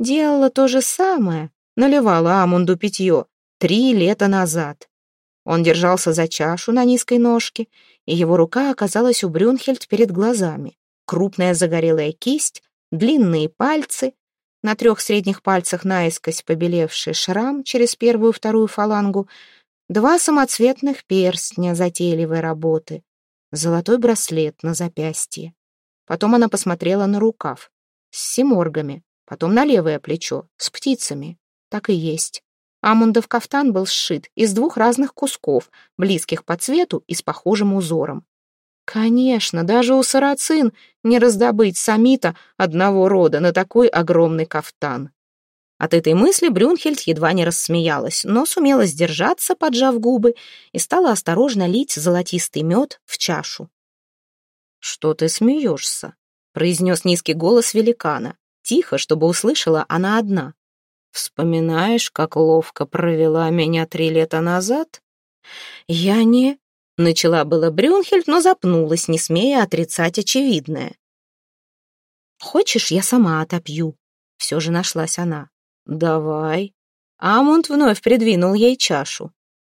делала то же самое, наливала Амунду питье три лета назад. Он держался за чашу на низкой ножке, и его рука оказалась у Брюнхельд перед глазами. Крупная загорелая кисть длинные пальцы, на трех средних пальцах наискось побелевший шрам через первую вторую фалангу, два самоцветных перстня затейливой работы, золотой браслет на запястье. Потом она посмотрела на рукав с семоргами, потом на левое плечо с птицами. Так и есть. Амундов кафтан был сшит из двух разных кусков, близких по цвету и с похожим узором. Конечно, даже у сарацин не раздобыть самита одного рода на такой огромный кафтан. От этой мысли Брюнхельд едва не рассмеялась, но сумела сдержаться, поджав губы, и стала осторожно лить золотистый мед в чашу. «Что ты смеешься?» — произнес низкий голос великана. Тихо, чтобы услышала она одна. «Вспоминаешь, как ловко провела меня три лета назад?» «Я не...» Начала было Брюнхельд, но запнулась, не смея отрицать очевидное. «Хочешь, я сама отопью?» Все же нашлась она. «Давай». Амунд вновь придвинул ей чашу.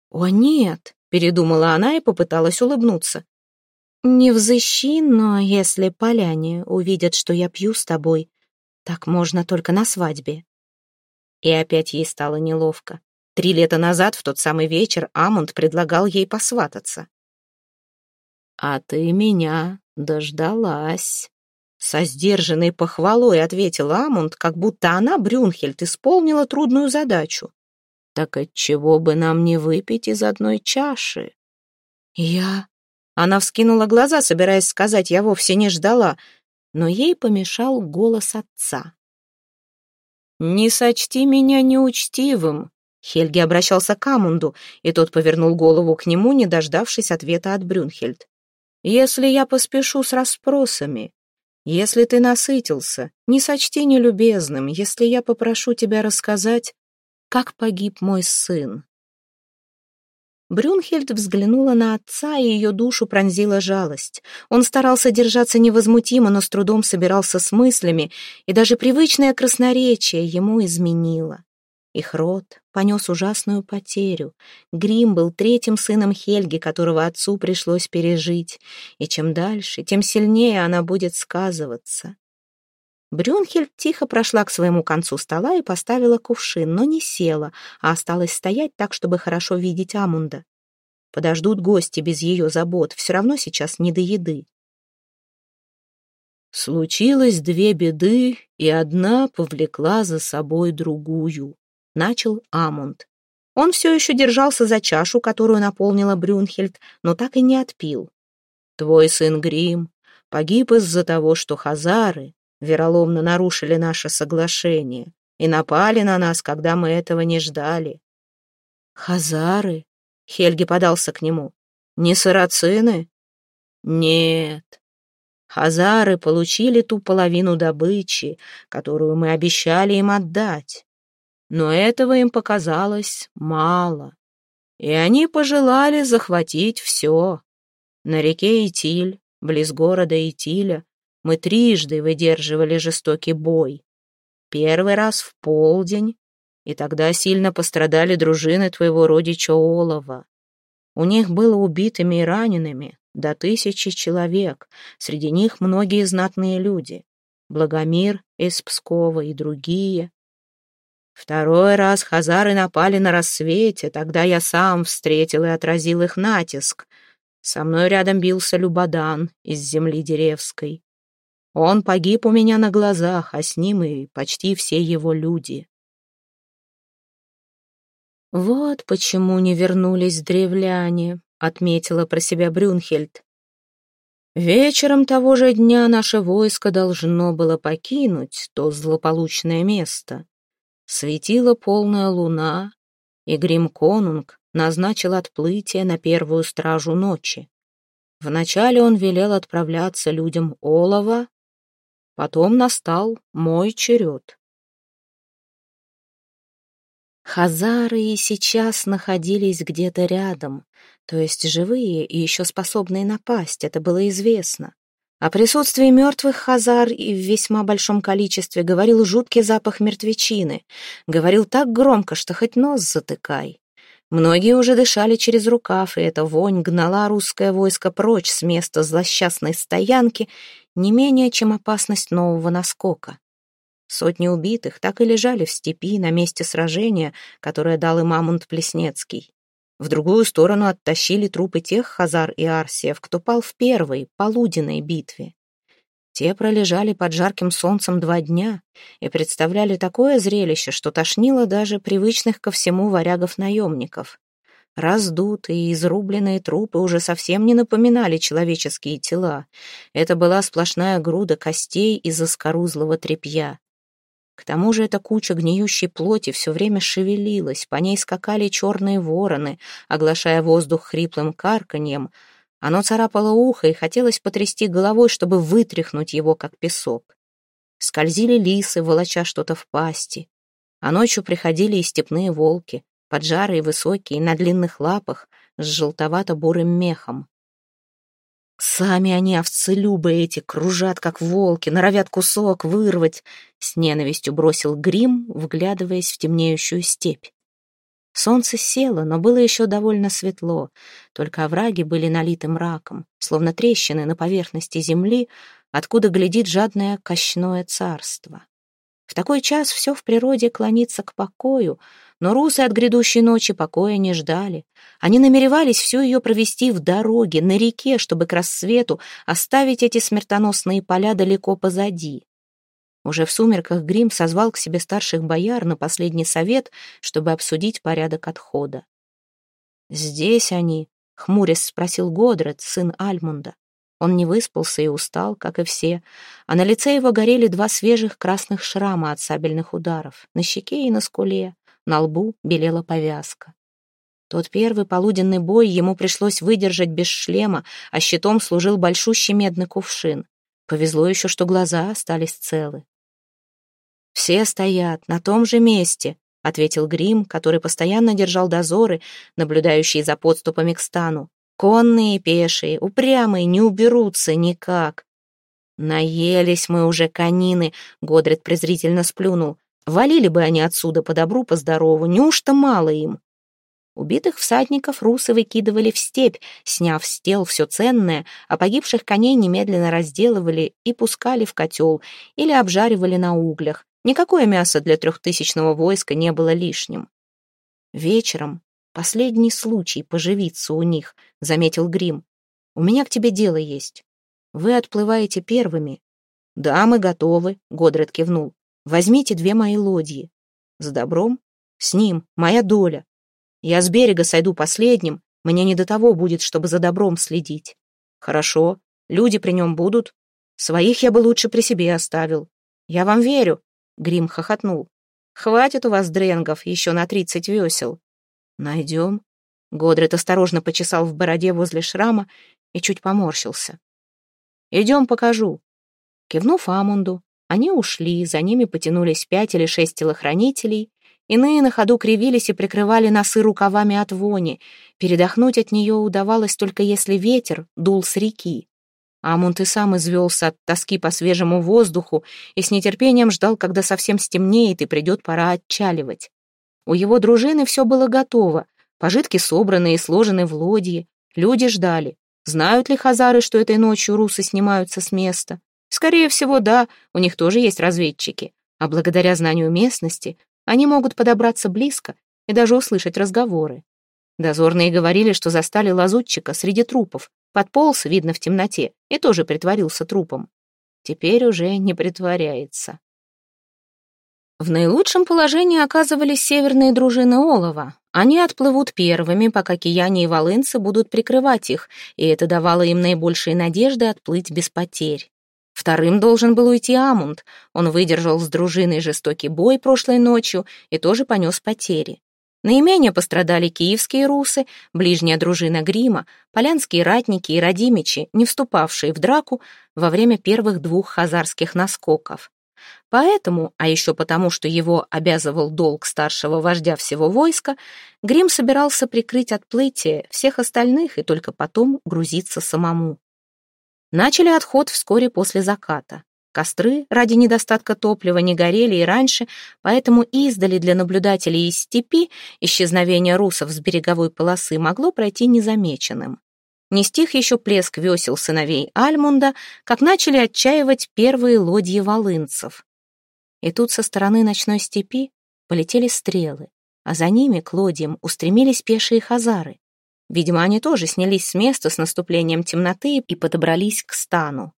«О, нет», — передумала она и попыталась улыбнуться. «Не взыщи, но если поляне увидят, что я пью с тобой, так можно только на свадьбе». И опять ей стало неловко. Три лета назад, в тот самый вечер, Амунд предлагал ей посвататься. «А ты меня дождалась!» Со сдержанной похвалой ответил Амунд, как будто она, Брюнхельд, исполнила трудную задачу. «Так отчего бы нам не выпить из одной чаши?» «Я...» Она вскинула глаза, собираясь сказать, я вовсе не ждала, но ей помешал голос отца. «Не сочти меня неучтивым», — Хельги обращался к Амунду, и тот повернул голову к нему, не дождавшись ответа от Брюнхельд. «Если я поспешу с расспросами, если ты насытился, не сочти нелюбезным, если я попрошу тебя рассказать, как погиб мой сын». Брюнхельд взглянула на отца, и ее душу пронзила жалость. Он старался держаться невозмутимо, но с трудом собирался с мыслями, и даже привычное красноречие ему изменило. Их род понес ужасную потерю. Грим был третьим сыном Хельги, которого отцу пришлось пережить, и чем дальше, тем сильнее она будет сказываться. Брюнхельд тихо прошла к своему концу стола и поставила кувшин, но не села, а осталась стоять так, чтобы хорошо видеть Амунда. Подождут гости без ее забот, все равно сейчас не до еды. Случилось две беды, и одна повлекла за собой другую, начал Амунд. Он все еще держался за чашу, которую наполнила Брюнхельд, но так и не отпил. Твой сын Грим погиб из-за того, что хазары, вероломно нарушили наше соглашение и напали на нас, когда мы этого не ждали. Хазары? Хельги подался к нему. Не сарацины? Нет. Хазары получили ту половину добычи, которую мы обещали им отдать. Но этого им показалось мало. И они пожелали захватить все. На реке Итиль, близ города Итиля, мы трижды выдерживали жестокий бой. Первый раз в полдень, и тогда сильно пострадали дружины твоего родича Олова. У них было убитыми и ранеными до тысячи человек, среди них многие знатные люди. Благомир из Пскова и другие. Второй раз хазары напали на рассвете, тогда я сам встретил и отразил их натиск. Со мной рядом бился Любодан из земли деревской. Он погиб у меня на глазах, а с ним и почти все его люди. «Вот почему не вернулись древляне», — отметила про себя Брюнхельд. Вечером того же дня наше войско должно было покинуть то злополучное место. Светила полная луна, и Грим-конунг назначил отплытие на первую стражу ночи. Вначале он велел отправляться людям Олова, Потом настал мой черед. Хазары и сейчас находились где-то рядом, то есть живые и еще способные напасть, это было известно. О присутствии мертвых хазар и в весьма большом количестве говорил жуткий запах мертвечины, говорил так громко, что хоть нос затыкай. Многие уже дышали через рукав, и эта вонь гнала русское войско прочь с места злосчастной стоянки не менее, чем опасность нового наскока. Сотни убитых так и лежали в степи на месте сражения, которое дал им Амунд Плеснецкий. В другую сторону оттащили трупы тех хазар и арсиев, кто пал в первой, полуденной битве. Те пролежали под жарким солнцем два дня и представляли такое зрелище, что тошнило даже привычных ко всему варягов-наемников. Раздутые и изрубленные трупы уже совсем не напоминали человеческие тела. Это была сплошная груда костей из заскорузлого тряпья. К тому же эта куча гниющей плоти все время шевелилась, по ней скакали черные вороны, оглашая воздух хриплым карканьем — оно царапало ухо, и хотелось потрясти головой, чтобы вытряхнуть его, как песок. Скользили лисы, волоча что-то в пасти. А ночью приходили и степные волки, поджарые, высокие, на длинных лапах, с желтовато-бурым мехом. Сами они, овцелюбы эти, кружат, как волки, норовят кусок вырвать, с ненавистью бросил грим, вглядываясь в темнеющую степь. Солнце село, но было еще довольно светло, только овраги были налиты мраком, словно трещины на поверхности земли, откуда глядит жадное кощное царство. В такой час все в природе клонится к покою, но русы от грядущей ночи покоя не ждали. Они намеревались всю ее провести в дороге, на реке, чтобы к рассвету оставить эти смертоносные поля далеко позади. Уже в сумерках Грим созвал к себе старших бояр на последний совет, чтобы обсудить порядок отхода. «Здесь они», — хмурясь спросил Годред, сын Альмунда. Он не выспался и устал, как и все, а на лице его горели два свежих красных шрама от сабельных ударов, на щеке и на скуле, на лбу белела повязка. Тот первый полуденный бой ему пришлось выдержать без шлема, а щитом служил большущий медный кувшин. Повезло еще, что глаза остались целы. «Все стоят на том же месте», — ответил Грим, который постоянно держал дозоры, наблюдающие за подступами к стану. Конные, пешие, упрямые, не уберутся никак. Наелись мы уже конины, Годрид презрительно сплюнул. Валили бы они отсюда по добру, по здорову, неужто мало им? Убитых всадников русы выкидывали в степь, сняв с тел все ценное, а погибших коней немедленно разделывали и пускали в котел или обжаривали на углях. Никакое мясо для трехтысячного войска не было лишним. Вечером Последний случай поживиться у них, заметил Грим. У меня к тебе дело есть. Вы отплываете первыми. Да, мы готовы, Годред кивнул. Возьмите две мои лодьи. С добром? С ним, моя доля. Я с берега сойду последним, мне не до того будет, чтобы за добром следить. Хорошо, люди при нем будут. Своих я бы лучше при себе оставил. Я вам верю, Грим хохотнул. Хватит у вас дренгов еще на тридцать весел. «Найдем». Годрит осторожно почесал в бороде возле шрама и чуть поморщился. «Идем, покажу». Кивнув Амунду, они ушли, за ними потянулись пять или шесть телохранителей, иные на ходу кривились и прикрывали носы рукавами от вони. Передохнуть от нее удавалось только если ветер дул с реки. Амунд и сам извелся от тоски по свежему воздуху и с нетерпением ждал, когда совсем стемнеет и придет пора отчаливать. У его дружины все было готово, пожитки собраны и сложены в лодье, люди ждали. Знают ли хазары, что этой ночью русы снимаются с места? Скорее всего, да, у них тоже есть разведчики, а благодаря знанию местности они могут подобраться близко и даже услышать разговоры. Дозорные говорили, что застали лазутчика среди трупов, подполз, видно, в темноте, и тоже притворился трупом. Теперь уже не притворяется. В наилучшем положении оказывались северные дружины Олова. Они отплывут первыми, пока кияне и волынцы будут прикрывать их, и это давало им наибольшие надежды отплыть без потерь. Вторым должен был уйти Амунд. Он выдержал с дружиной жестокий бой прошлой ночью и тоже понес потери. Наименее пострадали киевские русы, ближняя дружина Грима, полянские ратники и родимичи, не вступавшие в драку во время первых двух хазарских наскоков. Поэтому, а еще потому, что его обязывал долг старшего вождя всего войска, Грим собирался прикрыть отплытие всех остальных и только потом грузиться самому. Начали отход вскоре после заката. Костры ради недостатка топлива не горели и раньше, поэтому издали для наблюдателей из степи исчезновение русов с береговой полосы могло пройти незамеченным. Не стих еще плеск весел сыновей Альмунда, как начали отчаивать первые лодьи волынцев. И тут со стороны ночной степи полетели стрелы, а за ними к лодьям устремились пешие хазары. Видимо, они тоже снялись с места с наступлением темноты и подобрались к стану.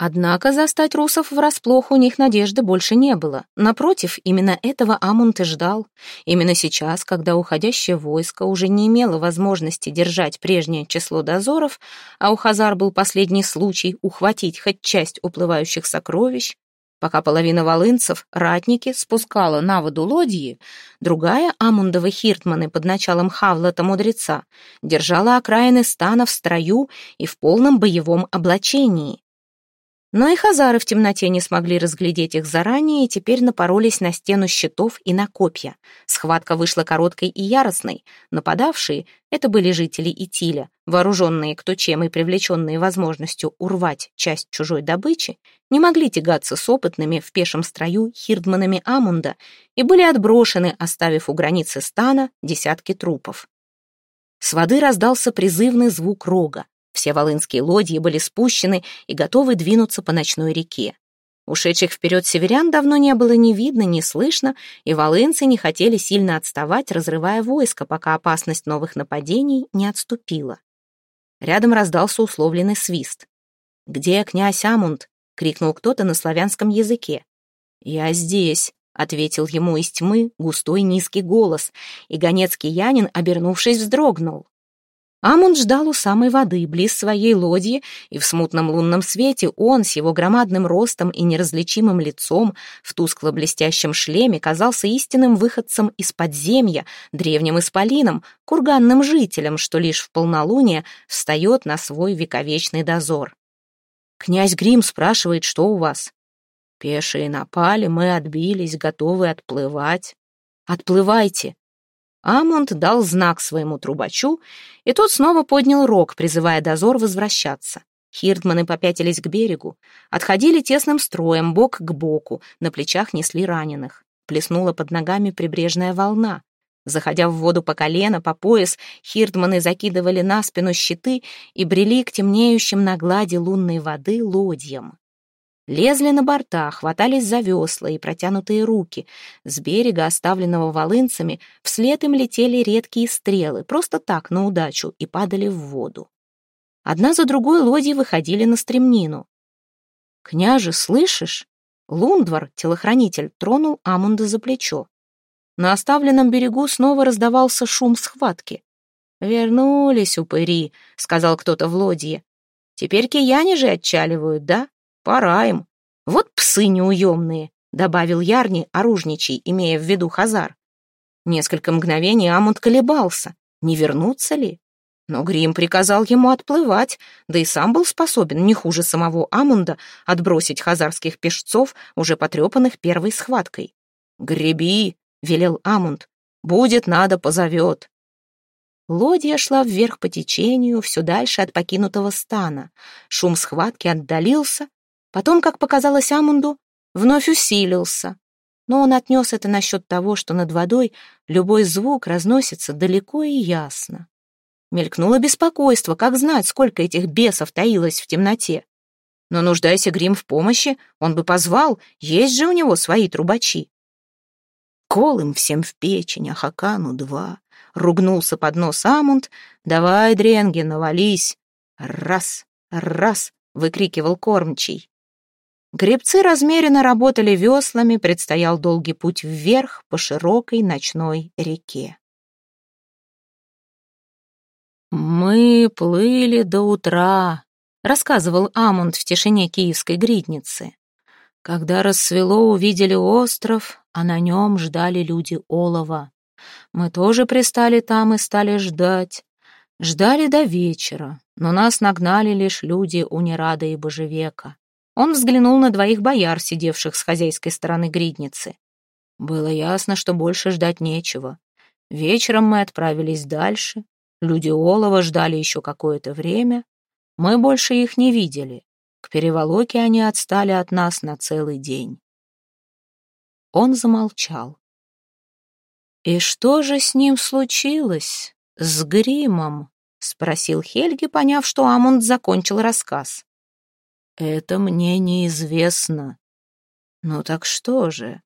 Однако застать русов врасплох у них надежды больше не было. Напротив, именно этого Амунд и ждал. Именно сейчас, когда уходящее войско уже не имело возможности держать прежнее число дозоров, а у Хазар был последний случай ухватить хоть часть уплывающих сокровищ, пока половина волынцев, ратники, спускала на воду лодьи, другая, Амундова Хиртманы под началом Хавлата-мудреца, держала окраины стана в строю и в полном боевом облачении. Но и хазары в темноте не смогли разглядеть их заранее и теперь напоролись на стену щитов и на копья. Схватка вышла короткой и яростной. Нападавшие — это были жители Итиля, вооруженные кто чем и привлеченные возможностью урвать часть чужой добычи, не могли тягаться с опытными в пешем строю хирдманами Амунда и были отброшены, оставив у границы стана десятки трупов. С воды раздался призывный звук рога. Все волынские лодьи были спущены и готовы двинуться по ночной реке. Ушедших вперед северян давно не было ни видно, ни слышно, и волынцы не хотели сильно отставать, разрывая войско, пока опасность новых нападений не отступила. Рядом раздался условленный свист. «Где князь Амунд?» — крикнул кто-то на славянском языке. «Я здесь», — ответил ему из тьмы густой низкий голос, и гонец Киянин, обернувшись, вздрогнул. Амунд ждал у самой воды, близ своей лодьи, и в смутном лунном свете он с его громадным ростом и неразличимым лицом в тускло-блестящем шлеме казался истинным выходцем из подземья, древним исполином, курганным жителем, что лишь в полнолуние встает на свой вековечный дозор. «Князь Грим спрашивает, что у вас?» «Пешие напали, мы отбились, готовы отплывать». «Отплывайте», Амунд дал знак своему трубачу, и тот снова поднял рог, призывая дозор возвращаться. Хирдманы попятились к берегу, отходили тесным строем, бок к боку, на плечах несли раненых. Плеснула под ногами прибрежная волна. Заходя в воду по колено, по пояс, хирдманы закидывали на спину щиты и брели к темнеющим на глади лунной воды лодьям. Лезли на борта, хватались за весла и протянутые руки. С берега, оставленного волынцами, вслед им летели редкие стрелы, просто так, на удачу, и падали в воду. Одна за другой лодьи выходили на стремнину. «Княже, слышишь?» Лундвар, телохранитель, тронул Амунда за плечо. На оставленном берегу снова раздавался шум схватки. «Вернулись упыри», — сказал кто-то в лодье. «Теперь кияне же отчаливают, да?» Пора им. Вот псы неуемные, добавил Ярни, оружничий, имея в виду Хазар. Несколько мгновений Амунд колебался, не вернуться ли. Но Грим приказал ему отплывать, да и сам был способен, не хуже самого Амунда, отбросить хазарских пешцов, уже потрепанных первой схваткой. «Греби!» — велел Амунд. «Будет надо, позовет». Лодья шла вверх по течению, все дальше от покинутого стана. Шум схватки отдалился, Потом, как показалось Амунду, вновь усилился. Но он отнес это насчет того, что над водой любой звук разносится далеко и ясно. Мелькнуло беспокойство, как знать, сколько этих бесов таилось в темноте. Но, нуждаясь Грим в помощи, он бы позвал, есть же у него свои трубачи. Кол им всем в печень, а Хакану два. Ругнулся под нос Амунд. «Давай, Дренги, навались!» «Раз, раз!» — выкрикивал кормчий. Гребцы размеренно работали веслами, предстоял долгий путь вверх по широкой ночной реке. «Мы плыли до утра», — рассказывал Амунд в тишине киевской гридницы. «Когда рассвело, увидели остров, а на нем ждали люди олова. Мы тоже пристали там и стали ждать. Ждали до вечера, но нас нагнали лишь люди Унирада и Божевека. Он взглянул на двоих бояр, сидевших с хозяйской стороны гридницы. Было ясно, что больше ждать нечего. Вечером мы отправились дальше. Люди Олова ждали еще какое-то время. Мы больше их не видели. К переволоке они отстали от нас на целый день. Он замолчал. «И что же с ним случилось? С гримом?» — спросил Хельги, поняв, что Амунд закончил рассказ. Это мне неизвестно. Ну так что же?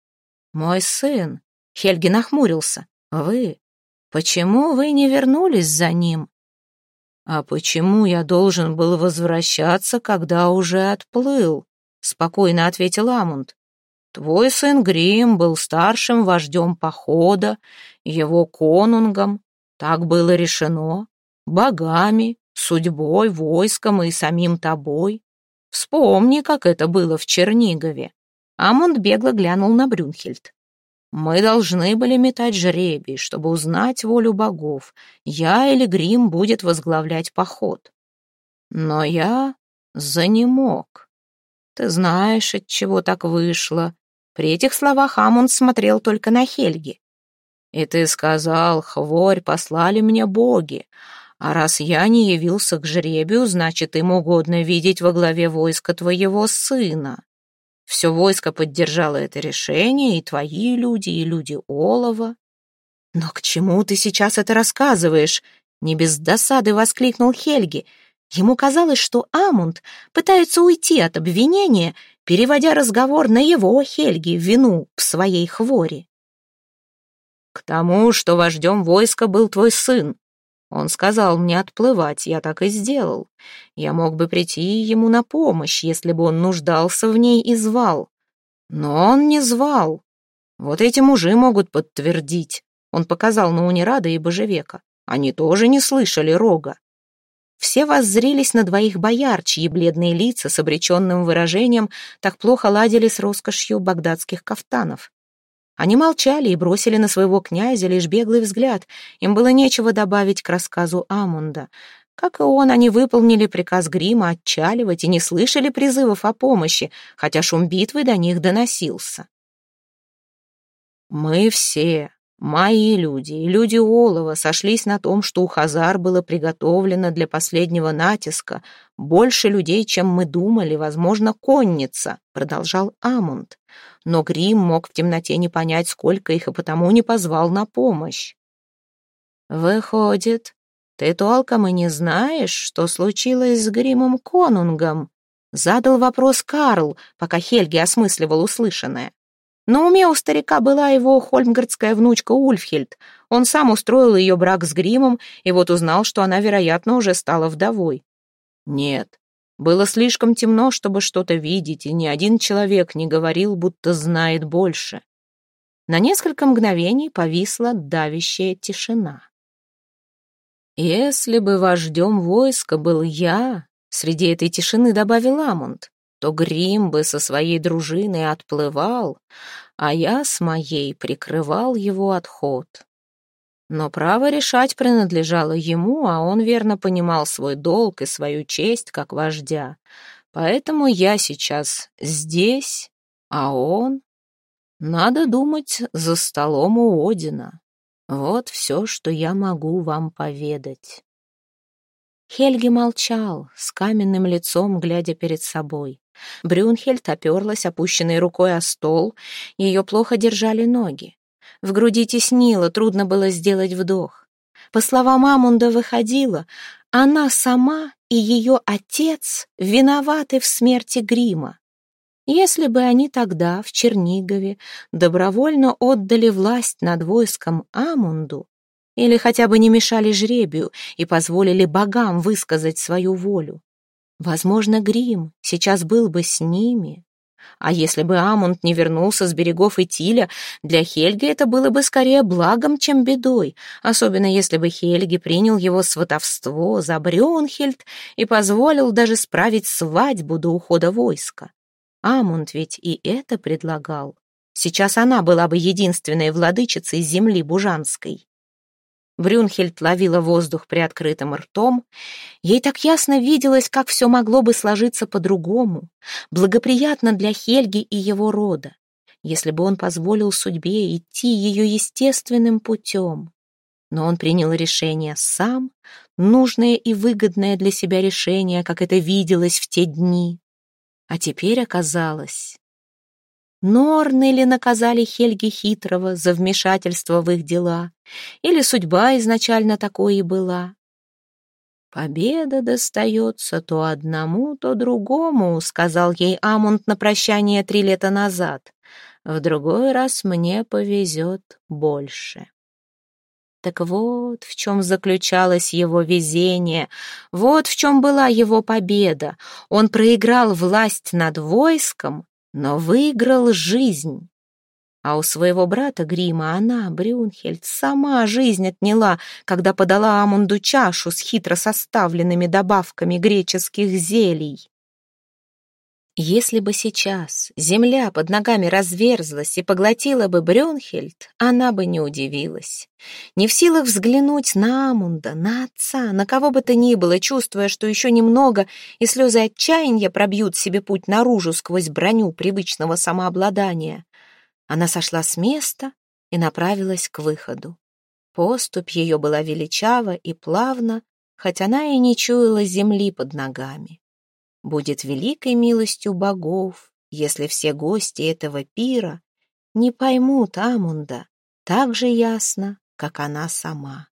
Мой сын. Хельги нахмурился. Вы? Почему вы не вернулись за ним? А почему я должен был возвращаться, когда уже отплыл? Спокойно ответил Амунд. Твой сын Грим был старшим вождем похода, его конунгом. Так было решено. Богами, судьбой, войском и самим тобой. Вспомни, как это было в Чернигове. Амунд бегло глянул на Брюнхельд. Мы должны были метать жребий, чтобы узнать волю богов. Я или Грим будет возглавлять поход. Но я занемог. Ты знаешь, от чего так вышло. При этих словах Амунд смотрел только на Хельги. И ты сказал, хворь послали мне боги, а раз я не явился к жребию, значит, им угодно видеть во главе войска твоего сына. Все войско поддержало это решение, и твои люди, и люди Олова. Но к чему ты сейчас это рассказываешь? Не без досады воскликнул Хельги. Ему казалось, что Амунд пытается уйти от обвинения, переводя разговор на его, Хельги, вину в своей хворе. «К тому, что вождем войска был твой сын. Он сказал мне отплывать, я так и сделал. Я мог бы прийти ему на помощь, если бы он нуждался в ней и звал. Но он не звал. Вот эти мужи могут подтвердить. Он показал на Унирада и Божевека. Они тоже не слышали рога. Все воззрились на двоих бояр, чьи бледные лица с обреченным выражением так плохо ладили с роскошью багдадских кафтанов. Они молчали и бросили на своего князя лишь беглый взгляд. Им было нечего добавить к рассказу Амунда. Как и он, они выполнили приказ Грима отчаливать и не слышали призывов о помощи, хотя шум битвы до них доносился. «Мы все, Мои люди и люди Олова сошлись на том, что у Хазар было приготовлено для последнего натиска больше людей, чем мы думали, возможно, конница, продолжал Амунд. Но Грим мог в темноте не понять, сколько их, и потому не позвал на помощь. Выходит, ты толком и не знаешь, что случилось с Гримом Конунгом? Задал вопрос Карл, пока Хельги осмысливал услышанное. На уме у старика была его хольмгардская внучка Ульфхельд. Он сам устроил ее брак с гримом и вот узнал, что она, вероятно, уже стала вдовой. Нет, было слишком темно, чтобы что-то видеть, и ни один человек не говорил, будто знает больше. На несколько мгновений повисла давящая тишина. «Если бы вождем войска был я», — среди этой тишины добавил Амунд, то Грим бы со своей дружиной отплывал, а я с моей прикрывал его отход. Но право решать принадлежало ему, а он верно понимал свой долг и свою честь как вождя. Поэтому я сейчас здесь, а он... Надо думать, за столом у Одина. Вот все, что я могу вам поведать. Хельги молчал, с каменным лицом глядя перед собой. Брюнхельд оперлась опущенной рукой о стол, ее плохо держали ноги. В груди теснило, трудно было сделать вдох. По словам Амунда выходила, она сама и ее отец виноваты в смерти Грима. Если бы они тогда, в Чернигове, добровольно отдали власть над войском Амунду, или хотя бы не мешали жребию и позволили богам высказать свою волю, Возможно, Грим сейчас был бы с ними. А если бы Амунд не вернулся с берегов Итиля, для Хельги это было бы скорее благом, чем бедой, особенно если бы Хельги принял его сватовство за Брюнхельд и позволил даже справить свадьбу до ухода войска. Амунд ведь и это предлагал. Сейчас она была бы единственной владычицей земли Бужанской. Брюнхельд ловила воздух приоткрытым ртом. Ей так ясно виделось, как все могло бы сложиться по-другому, благоприятно для Хельги и его рода, если бы он позволил судьбе идти ее естественным путем. Но он принял решение сам, нужное и выгодное для себя решение, как это виделось в те дни. А теперь оказалось, Норны ли наказали Хельги Хитрого за вмешательство в их дела? Или судьба изначально такой и была? «Победа достается то одному, то другому», — сказал ей Амунд на прощание три лета назад. «В другой раз мне повезет больше». Так вот в чем заключалось его везение, вот в чем была его победа. Он проиграл власть над войском, но выиграл жизнь. А у своего брата Грима она, Брюнхельд, сама жизнь отняла, когда подала Амунду чашу с хитро составленными добавками греческих зелий. Если бы сейчас земля под ногами разверзлась и поглотила бы Брюнхельд, она бы не удивилась. Не в силах взглянуть на Амунда, на отца, на кого бы то ни было, чувствуя, что еще немного, и слезы отчаяния пробьют себе путь наружу сквозь броню привычного самообладания. Она сошла с места и направилась к выходу. Поступь ее была величава и плавна, хоть она и не чуяла земли под ногами будет великой милостью богов, если все гости этого пира не поймут Амунда так же ясно, как она сама.